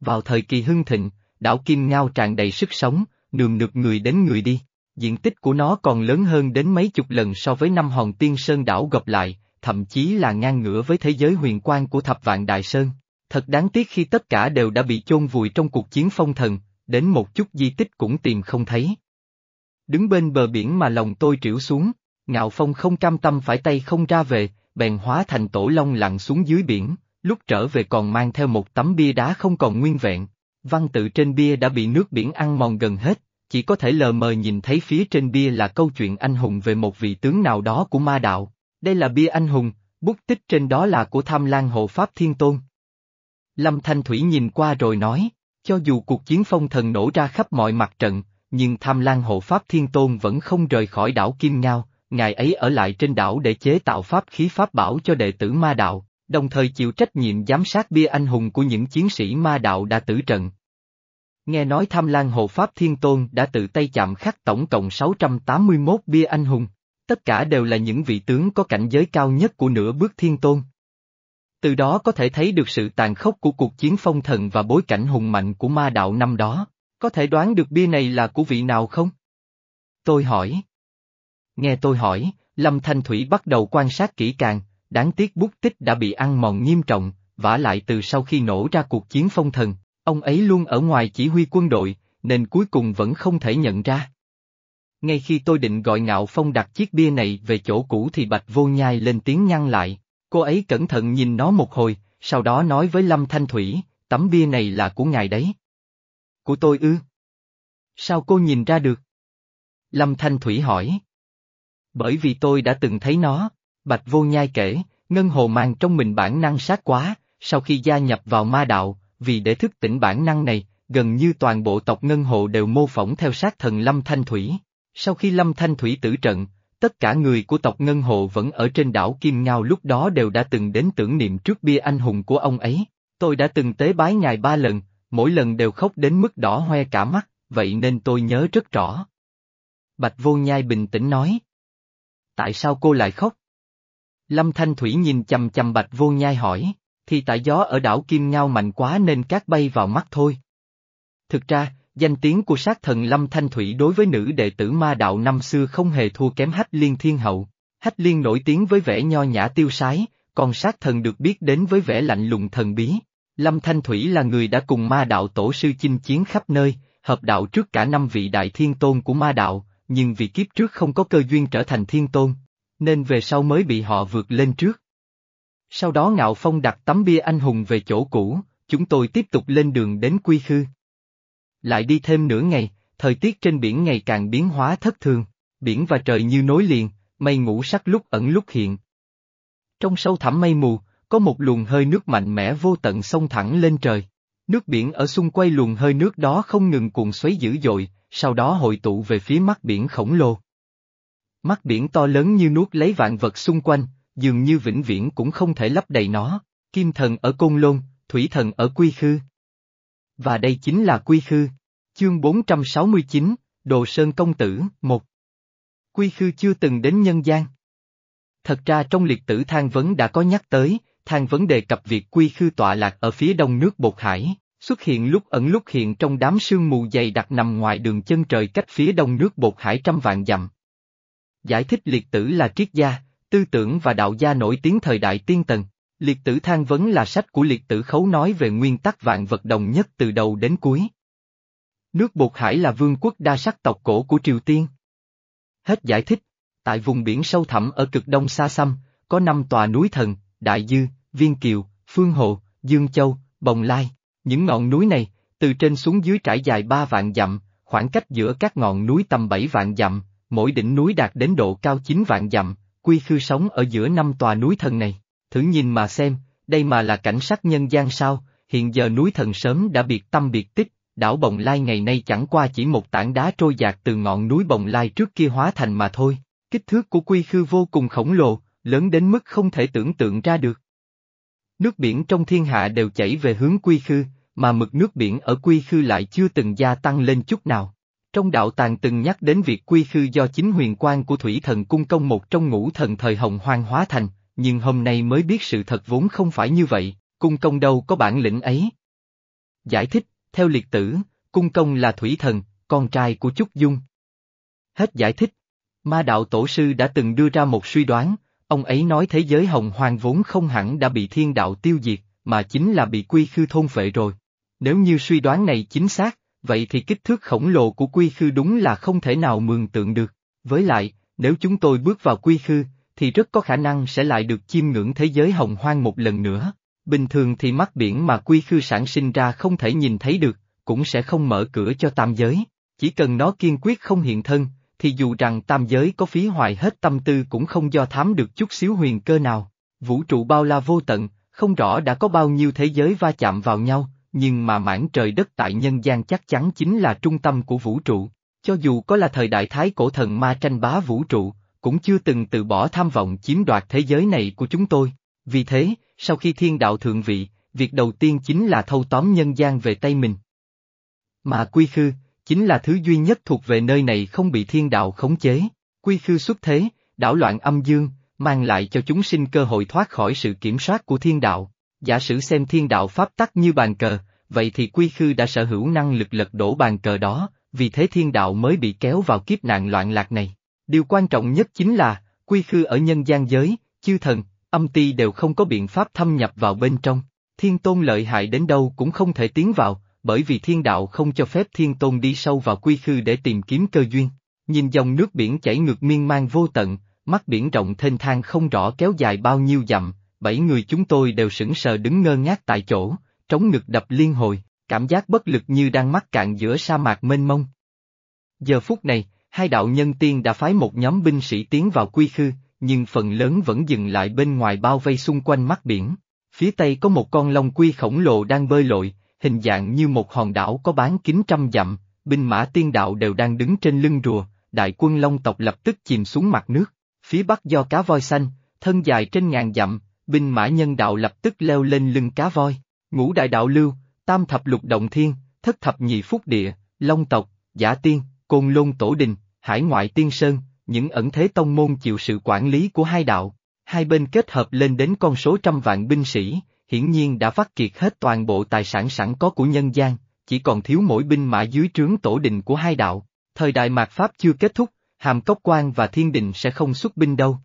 Vào thời kỳ hưng thịnh, đảo Kim Ngao tràn đầy sức sống, nườm nượp người đến người đi. Diện tích của nó còn lớn hơn đến mấy chục lần so với năm hòn tiên sơn đảo gộp lại, thậm chí là ngang ngửa với thế giới huyền quan của thập vạn đại sơn. Thật đáng tiếc khi tất cả đều đã bị chôn vùi trong cuộc chiến phong thần, đến một chút di tích cũng tìm không thấy. Đứng bên bờ biển mà lòng tôi triểu xuống, ngạo phong không cam tâm phải tay không ra về, bèn hóa thành tổ long lặn xuống dưới biển, lúc trở về còn mang theo một tấm bia đá không còn nguyên vẹn. Văn tự trên bia đã bị nước biển ăn mòn gần hết, chỉ có thể lờ mờ nhìn thấy phía trên bia là câu chuyện anh hùng về một vị tướng nào đó của ma đạo. Đây là bia anh hùng, bút tích trên đó là của tham lan hộ Pháp Thiên Tôn. Lâm Thanh Thủy nhìn qua rồi nói, cho dù cuộc chiến phong thần nổ ra khắp mọi mặt trận, nhưng tham lan hộ Pháp Thiên Tôn vẫn không rời khỏi đảo Kim Ngao, ngài ấy ở lại trên đảo để chế tạo pháp khí pháp bảo cho đệ tử ma đạo, đồng thời chịu trách nhiệm giám sát bia anh hùng của những chiến sĩ ma đạo đã tử trận. Nghe nói tham lan hộ Pháp Thiên Tôn đã tự tay chạm khắc tổng cộng 681 bia anh hùng, tất cả đều là những vị tướng có cảnh giới cao nhất của nửa bước Thiên Tôn. Từ đó có thể thấy được sự tàn khốc của cuộc chiến phong thần và bối cảnh hùng mạnh của ma đạo năm đó, có thể đoán được bia này là của vị nào không? Tôi hỏi. Nghe tôi hỏi, Lâm Thanh Thủy bắt đầu quan sát kỹ càng, đáng tiếc bút tích đã bị ăn mòn nghiêm trọng, vả lại từ sau khi nổ ra cuộc chiến phong thần, ông ấy luôn ở ngoài chỉ huy quân đội, nên cuối cùng vẫn không thể nhận ra. Ngay khi tôi định gọi Ngạo Phong đặt chiếc bia này về chỗ cũ thì Bạch Vô Nhai lên tiếng ngăn lại, cô ấy cẩn thận nhìn nó một hồi, sau đó nói với Lâm Thanh Thủy, tấm bia này là của ngài đấy. Của tôi ư? Sao cô nhìn ra được? Lâm Thanh Thủy hỏi. Bởi vì tôi đã từng thấy nó, Bạch Vô Nhai kể, Ngân Hồ mang trong mình bản năng sát quá, sau khi gia nhập vào ma đạo, vì để thức tỉnh bản năng này, gần như toàn bộ tộc Ngân Hồ đều mô phỏng theo sát thần Lâm Thanh Thủy. Sau khi Lâm Thanh Thủy tử trận, tất cả người của tộc Ngân Hồ vẫn ở trên đảo Kim Ngao lúc đó đều đã từng đến tưởng niệm trước bia anh hùng của ông ấy. Tôi đã từng tế bái ngài ba lần, mỗi lần đều khóc đến mức đỏ hoe cả mắt, vậy nên tôi nhớ rất rõ. Bạch Vô Nhai bình tĩnh nói. Tại sao cô lại khóc? Lâm Thanh Thủy nhìn chầm chầm Bạch Vô Nhai hỏi, thì tại gió ở đảo Kim Ngao mạnh quá nên cát bay vào mắt thôi. Thực ra, danh tiếng của sát thần Lâm Thanh Thủy đối với nữ đệ tử ma đạo năm xưa không hề thua kém Hách Liên Thiên Hậu. Hách Liên nổi tiếng với vẻ nho nhã tiêu sái, còn sát thần được biết đến với vẻ lạnh lùng thần bí. Lâm Thanh Thủy là người đã cùng ma đạo tổ sư chinh chiến khắp nơi, hợp đạo trước cả năm vị đại thiên tôn của ma đạo, nhưng vì kiếp trước không có cơ duyên trở thành thiên tôn, nên về sau mới bị họ vượt lên trước. Sau đó Ngạo Phong đặt tấm bia anh hùng về chỗ cũ, chúng tôi tiếp tục lên đường đến Quy Khư. Lại đi thêm nửa ngày, thời tiết trên biển ngày càng biến hóa thất thường, biển và trời như nối liền, mây ngũ sắc lúc ẩn lúc hiện. Trong sâu thẳm mây mù, có một luồng hơi nước mạnh mẽ vô tận sông thẳng lên trời. Nước biển ở xung quanh luồng hơi nước đó không ngừng cuộn xoáy dữ dội, sau đó hội tụ về phía mắt biển khổng lồ. Mắt biển to lớn như nuốt lấy vạn vật xung quanh, dường như vĩnh viễn cũng không thể lấp đầy nó, kim thần ở Côn Lôn, thủy thần ở Quy Khư. Và đây chính là Quy Khư. Chương 469, Đồ Sơn Công Tử, 1 Quy Khư chưa từng đến nhân gian. Thật ra trong liệt tử than vấn đã có nhắc tới, than vấn đề cập việc Quy Khư tọa lạc ở phía đông nước Bột Hải, xuất hiện lúc ẩn lúc hiện trong đám sương mù dày đặc nằm ngoài đường chân trời cách phía đông nước Bột Hải trăm vạn dặm. Giải thích liệt tử là triết gia, tư tưởng và đạo gia nổi tiếng thời đại tiên tần. Liệt tử than vấn là sách của liệt tử khấu nói về nguyên tắc vạn vật đồng nhất từ đầu đến cuối. Nước Bột Hải là vương quốc đa sắc tộc cổ của Triều Tiên. Hết giải thích, tại vùng biển sâu thẳm ở cực đông xa xăm, có năm tòa núi thần, Đại Dư, Viên Kiều, Phương Hồ, Dương Châu, Bồng Lai. Những ngọn núi này, từ trên xuống dưới trải dài ba vạn dặm, khoảng cách giữa các ngọn núi tầm bảy vạn dặm, mỗi đỉnh núi đạt đến độ cao chín vạn dặm, quy khư sống ở giữa năm tòa núi thần này. Thử nhìn mà xem, đây mà là cảnh sắc nhân gian sao, hiện giờ núi thần sớm đã biệt tâm biệt tích, đảo Bồng Lai ngày nay chẳng qua chỉ một tảng đá trôi dạt từ ngọn núi Bồng Lai trước kia hóa thành mà thôi. Kích thước của quy khư vô cùng khổng lồ, lớn đến mức không thể tưởng tượng ra được. Nước biển trong thiên hạ đều chảy về hướng quy khư, mà mực nước biển ở quy khư lại chưa từng gia tăng lên chút nào. Trong đạo tàng từng nhắc đến việc quy khư do chính huyền quan của thủy thần cung công một trong ngũ thần thời hồng hoang hóa thành, nhưng hôm nay mới biết sự thật vốn không phải như vậy, cung công đâu có bản lĩnh ấy. Giải thích, theo liệt tử, cung công là thủy thần, con trai của Trúc Dung. Hết giải thích. Ma đạo tổ sư đã từng đưa ra một suy đoán, ông ấy nói thế giới hồng hoang vốn không hẳn đã bị thiên đạo tiêu diệt, mà chính là bị quy khư thôn phệ rồi. Nếu như suy đoán này chính xác, vậy thì kích thước khổng lồ của quy khư đúng là không thể nào mường tượng được. Với lại, nếu chúng tôi bước vào quy khư, thì rất có khả năng sẽ lại được chiêm ngưỡng thế giới hồng hoang một lần nữa. Bình thường thì mắt biển mà quy khư sản sinh ra không thể nhìn thấy được, cũng sẽ không mở cửa cho tam giới. Chỉ cần nó kiên quyết không hiện thân, thì dù rằng tam giới có phí hoài hết tâm tư cũng không do thám được chút xíu huyền cơ nào. Vũ trụ bao la vô tận, không rõ đã có bao nhiêu thế giới va chạm vào nhau, nhưng mà mảng trời đất tại nhân gian chắc chắn chính là trung tâm của vũ trụ. Cho dù có là thời đại thái cổ thần ma tranh bá vũ trụ, cũng chưa từng từ bỏ tham vọng chiếm đoạt thế giới này của chúng tôi. Vì thế, sau khi thiên đạo thượng vị, việc đầu tiên chính là thâu tóm nhân gian về tay mình. Mà quy khư, chính là thứ duy nhất thuộc về nơi này không bị thiên đạo khống chế. Quy khư xuất thế, đảo loạn âm dương, mang lại cho chúng sinh cơ hội thoát khỏi sự kiểm soát của thiên đạo. Giả sử xem thiên đạo pháp tắc như bàn cờ, vậy thì quy khư đã sở hữu năng lực lật đổ bàn cờ đó, vì thế thiên đạo mới bị kéo vào kiếp nạn loạn lạc này. Điều quan trọng nhất chính là, quy khư ở nhân gian giới, chư thần, âm ti đều không có biện pháp thâm nhập vào bên trong. Thiên tôn lợi hại đến đâu cũng không thể tiến vào, bởi vì thiên đạo không cho phép thiên tôn đi sâu vào quy khư để tìm kiếm cơ duyên. Nhìn dòng nước biển chảy ngược miên man vô tận, mắt biển rộng thênh thang không rõ kéo dài bao nhiêu dặm, bảy người chúng tôi đều sững sờ đứng ngơ ngác tại chỗ, trống ngực đập liên hồi, cảm giác bất lực như đang mắc cạn giữa sa mạc mênh mông. Giờ phút này, hai đạo nhân tiên đã phái một nhóm binh sĩ tiến vào quy khư, nhưng phần lớn vẫn dừng lại bên ngoài bao vây xung quanh mắt biển. Phía tây có một con long quy khổng lồ đang bơi lội, hình dạng như một hòn đảo có bán kính trăm dặm, binh mã tiên đạo đều đang đứng trên lưng rùa, đại quân long tộc lập tức chìm xuống mặt nước. Phía bắc do cá voi xanh, thân dài trên ngàn dặm, binh mã nhân đạo lập tức leo lên lưng cá voi. Ngũ đại đạo lưu, tam thập lục động thiên, thất thập nhị phúc địa, long tộc, giả tiên, côn lôn tổ đình, hải ngoại tiên sơn, những ẩn thế tông môn chịu sự quản lý của hai đạo. Hai bên kết hợp lên đến con số trăm vạn binh sĩ, hiển nhiên đã phát kiệt hết toàn bộ tài sản sẵn có của nhân gian, chỉ còn thiếu mỗi binh mã dưới trướng tổ đình của hai đạo. Thời đại mạt Pháp chưa kết thúc, hàm cốc quan và thiên đình sẽ không xuất binh đâu.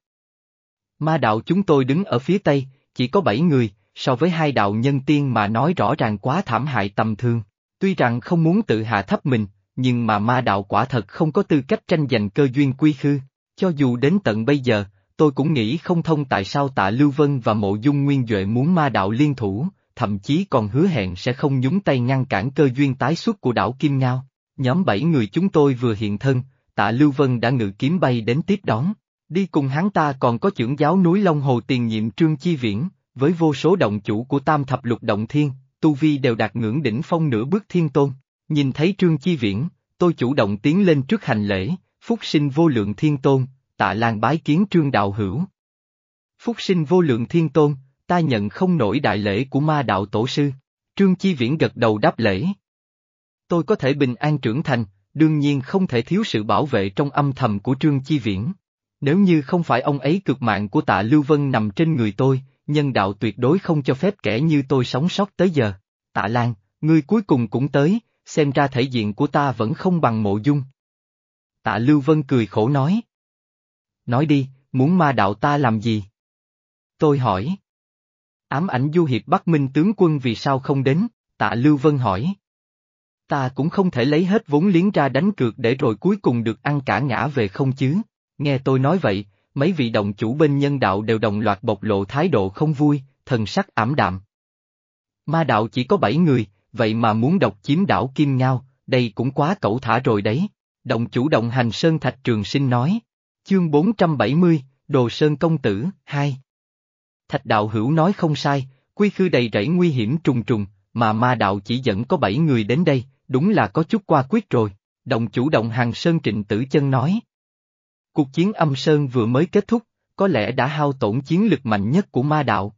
Ma đạo chúng tôi đứng ở phía tây, chỉ có bảy người, so với hai đạo nhân tiên mà nói rõ ràng quá thảm hại tầm thương. Tuy rằng không muốn tự hạ thấp mình, nhưng mà ma đạo quả thật không có tư cách tranh giành cơ duyên quy khư. Cho dù đến tận bây giờ, tôi cũng nghĩ không thông tại sao tạ Lưu Vân và mộ dung nguyên Duệ muốn ma đạo liên thủ, thậm chí còn hứa hẹn sẽ không nhúng tay ngăn cản cơ duyên tái xuất của đảo Kim Ngao. Nhóm bảy người chúng tôi vừa hiện thân, tạ Lưu Vân đã ngự kiếm bay đến tiếp đón. Đi cùng hắn ta còn có trưởng giáo núi Long Hồ tiền nhiệm Trương Chi Viễn, với vô số động chủ của tam thập lục động thiên, tu vi đều đạt ngưỡng đỉnh phong nửa bước thiên tôn. Nhìn thấy Trương Chi Viễn, tôi chủ động tiến lên trước hành lễ, phúc sinh vô lượng thiên tôn, tạ lan bái kiến Trương Đạo Hữu. Phúc sinh vô lượng thiên tôn, ta nhận không nổi đại lễ của ma đạo tổ sư. Trương Chi Viễn gật đầu đáp lễ. Tôi có thể bình an trưởng thành, đương nhiên không thể thiếu sự bảo vệ trong âm thầm của Trương Chi Viễn. Nếu như không phải ông ấy cực mạng của tạ Lưu Vân nằm trên người tôi, nhân đạo tuyệt đối không cho phép kẻ như tôi sống sót tới giờ. Tạ Lan, ngươi cuối cùng cũng tới, xem ra thể diện của ta vẫn không bằng mộ dung. Tạ Lưu Vân cười khổ nói. Nói đi, muốn ma đạo ta làm gì? Tôi hỏi. Ám ảnh du hiệp Bắc Minh tướng quân vì sao không đến, tạ Lưu Vân hỏi. Ta cũng không thể lấy hết vốn liếng ra đánh cược để rồi cuối cùng được ăn cả ngã về không chứ. Nghe tôi nói vậy, mấy vị động chủ bên nhân đạo đều đồng loạt bộc lộ thái độ không vui, thần sắc ảm đạm. Ma đạo chỉ có bảy người, vậy mà muốn độc chiếm đảo Kim Ngao, đây cũng quá cẩu thả rồi đấy. Động chủ động hành Sơn Thạch Trường Sinh nói. Chương 470, Đồ Sơn Công Tử, 2 Thạch đạo hữu nói không sai, quy khư đầy rẫy nguy hiểm trùng trùng, mà ma đạo chỉ dẫn có bảy người đến đây, đúng là có chút qua quyết rồi. Động chủ động hàng Sơn Trịnh Tử Chân nói. Cuộc chiến âm Sơn vừa mới kết thúc, có lẽ đã hao tổn chiến lực mạnh nhất của ma đạo.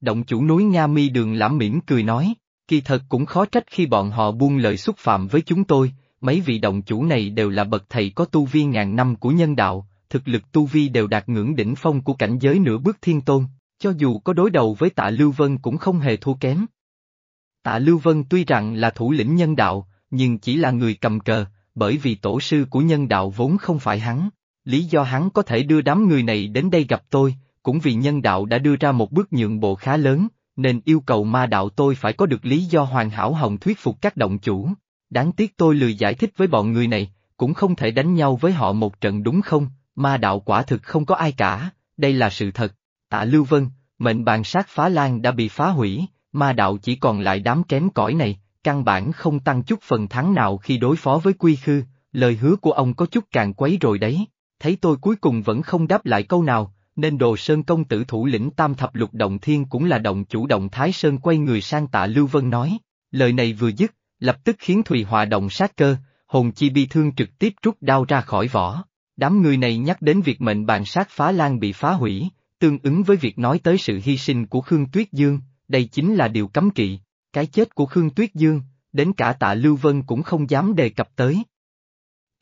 Động chủ núi Nga Mi Đường lãm mỉm cười nói, Kỳ thật cũng khó trách khi bọn họ buông lời xúc phạm với chúng tôi, mấy vị động chủ này đều là bậc thầy có tu vi ngàn năm của nhân đạo, thực lực tu vi đều đạt ngưỡng đỉnh phong của cảnh giới nửa bước thiên tôn, cho dù có đối đầu với tạ Lưu Vân cũng không hề thua kém. Tạ Lưu Vân tuy rằng là thủ lĩnh nhân đạo, nhưng chỉ là người cầm cờ, bởi vì tổ sư của nhân đạo vốn không phải hắn. Lý do hắn có thể đưa đám người này đến đây gặp tôi, cũng vì nhân đạo đã đưa ra một bước nhượng bộ khá lớn, nên yêu cầu ma đạo tôi phải có được lý do hoàn hảo hồng thuyết phục các động chủ. Đáng tiếc tôi lười giải thích với bọn người này, cũng không thể đánh nhau với họ một trận đúng không, ma đạo quả thực không có ai cả, đây là sự thật. Tạ Lưu Vân, mệnh bàn sát phá lan đã bị phá hủy, ma đạo chỉ còn lại đám kém cỏi này, căn bản không tăng chút phần thắng nào khi đối phó với quy khư, lời hứa của ông có chút càng quấy rồi đấy. Thấy tôi cuối cùng vẫn không đáp lại câu nào, nên đồ sơn công tử thủ lĩnh tam thập lục động thiên cũng là động chủ động Thái Sơn quay người sang tạ Lưu Vân nói. Lời này vừa dứt, lập tức khiến Thùy Hòa động sát cơ, hồn chi bi thương trực tiếp rút đao ra khỏi vỏ. Đám người này nhắc đến việc mệnh bàn sát phá lan bị phá hủy, tương ứng với việc nói tới sự hy sinh của Khương Tuyết Dương, đây chính là điều cấm kỵ, cái chết của Khương Tuyết Dương, đến cả tạ Lưu Vân cũng không dám đề cập tới.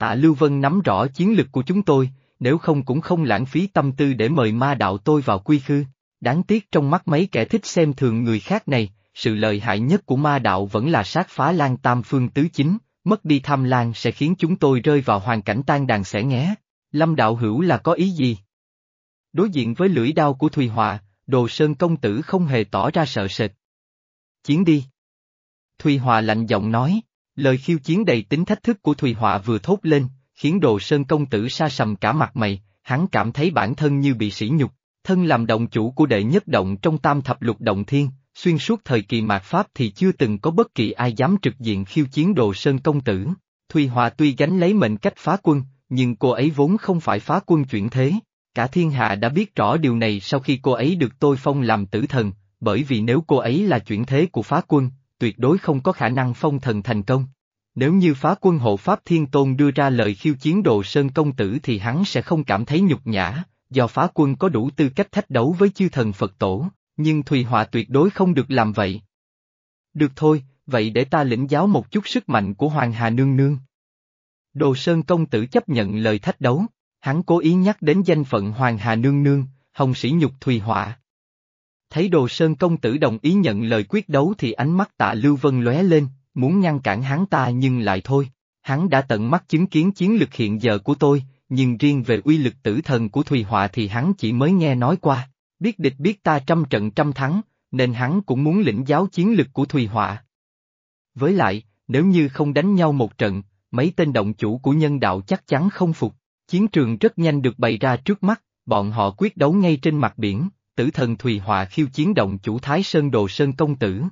Tạ Lưu Vân nắm rõ chiến lực của chúng tôi, nếu không cũng không lãng phí tâm tư để mời ma đạo tôi vào quy khư. Đáng tiếc trong mắt mấy kẻ thích xem thường người khác này, sự lợi hại nhất của ma đạo vẫn là sát phá lan tam phương tứ chính, mất đi tham lan sẽ khiến chúng tôi rơi vào hoàn cảnh tan đàn xẻ nghé. Lâm đạo hữu là có ý gì? Đối diện với lưỡi đao của Thùy Họa, Đồ Sơn công tử không hề tỏ ra sợ sệt. Chiến đi. Thùy Họa lạnh giọng nói, lời khiêu chiến đầy tính thách thức của Thùy Họa vừa thốt lên, khiến Đồ Sơn công tử sa sầm cả mặt mày, hắn cảm thấy bản thân như bị sỉ nhục, thân làm động chủ của đệ nhất động trong tam thập lục động thiên, xuyên suốt thời kỳ mạt Pháp thì chưa từng có bất kỳ ai dám trực diện khiêu chiến Đồ Sơn công tử. Thùy Họa tuy gánh lấy mệnh cách phá quân, nhưng cô ấy vốn không phải phá quân chuyển thế. Cả thiên hạ đã biết rõ điều này sau khi cô ấy được tôi phong làm tử thần, bởi vì nếu cô ấy là chuyển thế của phá quân, tuyệt đối không có khả năng phong thần thành công. Nếu như phá quân hộ Pháp Thiên Tôn đưa ra lời khiêu chiến đồ Sơn Công Tử thì hắn sẽ không cảm thấy nhục nhã, do phá quân có đủ tư cách thách đấu với chư thần Phật Tổ, nhưng Thùy Họa tuyệt đối không được làm vậy. Được thôi, vậy để ta lĩnh giáo một chút sức mạnh của Hoàng Hà Nương Nương. Đồ Sơn Công Tử chấp nhận lời thách đấu, hắn cố ý nhắc đến danh phận Hoàng Hà Nương Nương, hồng sĩ nhục Thùy Họa. Thấy Đồ Sơn Công Tử đồng ý nhận lời quyết đấu thì ánh mắt tạ Lưu Vân lóe lên, muốn ngăn cản hắn ta nhưng lại thôi. Hắn đã tận mắt chứng kiến chiến lực hiện giờ của tôi, nhưng riêng về uy lực tử thần của Thùy Họa thì hắn chỉ mới nghe nói qua. Biết địch biết ta trăm trận trăm thắng, nên hắn cũng muốn lĩnh giáo chiến lực của Thùy Họa. Với lại, nếu như không đánh nhau một trận, mấy tên động chủ của nhân đạo chắc chắn không phục. Chiến trường rất nhanh được bày ra trước mắt, bọn họ quyết đấu ngay trên mặt biển, tử thần Thùy Họa khiêu chiến động chủ Thái Sơn Đồ Sơn Công Tử.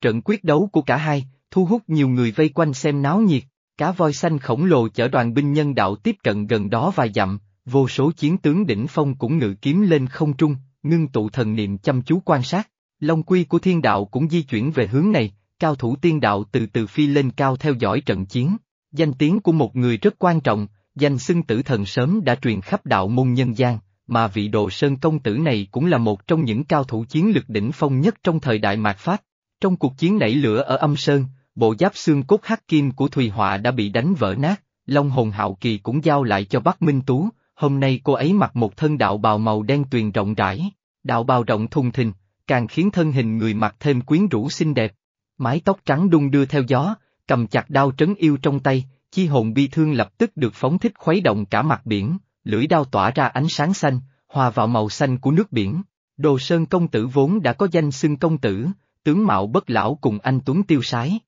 Trận quyết đấu của cả hai, thu hút nhiều người vây quanh xem náo nhiệt, cá voi xanh khổng lồ chở đoàn binh nhân đạo tiếp cận gần đó vài dặm, vô số chiến tướng đỉnh phong cũng ngự kiếm lên không trung, ngưng tụ thần niệm chăm chú quan sát. Long quy của thiên đạo cũng di chuyển về hướng này, cao thủ tiên đạo từ từ phi lên cao theo dõi trận chiến. Danh tiếng của một người rất quan trọng, danh xưng tử thần sớm đã truyền khắp đạo môn nhân gian, mà vị đồ sơn công tử này cũng là một trong những cao thủ chiến lực đỉnh phong nhất trong thời đại mạt Pháp. Trong cuộc chiến nảy lửa ở âm sơn, bộ giáp xương cốt hắc kim của Thùy Họa đã bị đánh vỡ nát, Long hồn hạo kỳ cũng giao lại cho Bắc Minh Tú, hôm nay cô ấy mặc một thân đạo bào màu đen tuyền rộng rãi, đạo bào rộng thùng thình, càng khiến thân hình người mặc thêm quyến rũ xinh đẹp. Mái tóc trắng đung đưa theo gió, cầm chặt đao trấn yêu trong tay, chi hồn bi thương lập tức được phóng thích khuấy động cả mặt biển, lưỡi đao tỏa ra ánh sáng xanh, hòa vào màu xanh của nước biển. Đồ Sơn công tử vốn đã có danh xưng công tử, tướng mạo bất lão cùng anh Tuấn tiêu sái.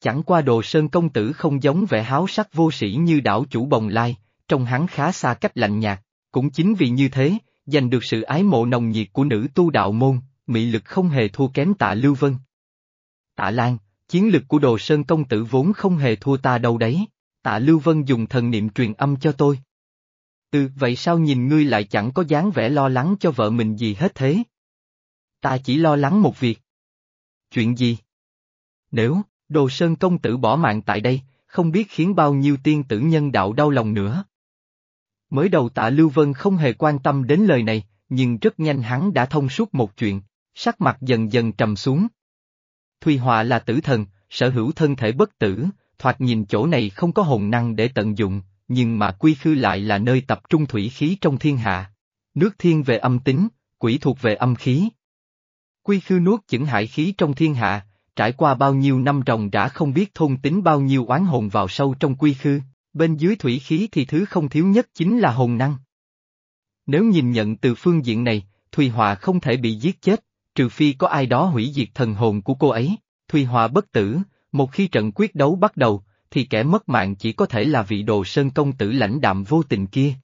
Chẳng qua Đồ Sơn công tử không giống vẻ háo sắc vô sĩ như đảo chủ bồng lai, trong hắn khá xa cách lạnh nhạt, cũng chính vì như thế, giành được sự ái mộ nồng nhiệt của nữ tu đạo môn, mị lực không hề thua kém tạ Lưu Vân. Tạ Lan, chiến lực của Đồ Sơn công tử vốn không hề thua ta đâu đấy, tạ Lưu Vân dùng thần niệm truyền âm cho tôi. Ừ, vậy sao nhìn ngươi lại chẳng có dáng vẻ lo lắng cho vợ mình gì hết thế? Ta chỉ lo lắng một việc. Chuyện gì? Nếu, Đồ Sơn công tử bỏ mạng tại đây, không biết khiến bao nhiêu tiên tử nhân đạo đau lòng nữa. Mới đầu tạ Lưu Vân không hề quan tâm đến lời này, nhưng rất nhanh hắn đã thông suốt một chuyện, sắc mặt dần dần trầm xuống. Thùy hòa là tử thần, sở hữu thân thể bất tử, thoạt nhìn chỗ này không có hồn năng để tận dụng, nhưng mà quy khư lại là nơi tập trung thủy khí trong thiên hạ. Nước thiên về âm tính, quỷ thuộc về âm khí. Quy khư nuốt chửng hại khí trong thiên hạ, trải qua bao nhiêu năm ròng đã không biết thôn tính bao nhiêu oán hồn vào sâu trong quy khư, bên dưới thủy khí thì thứ không thiếu nhất chính là hồn năng. Nếu nhìn nhận từ phương diện này, Thùy Hòa không thể bị giết chết, trừ phi có ai đó hủy diệt thần hồn của cô ấy. Thùy Hòa bất tử, một khi trận quyết đấu bắt đầu, thì kẻ mất mạng chỉ có thể là vị đồ sơn công tử lãnh đạm vô tình kia.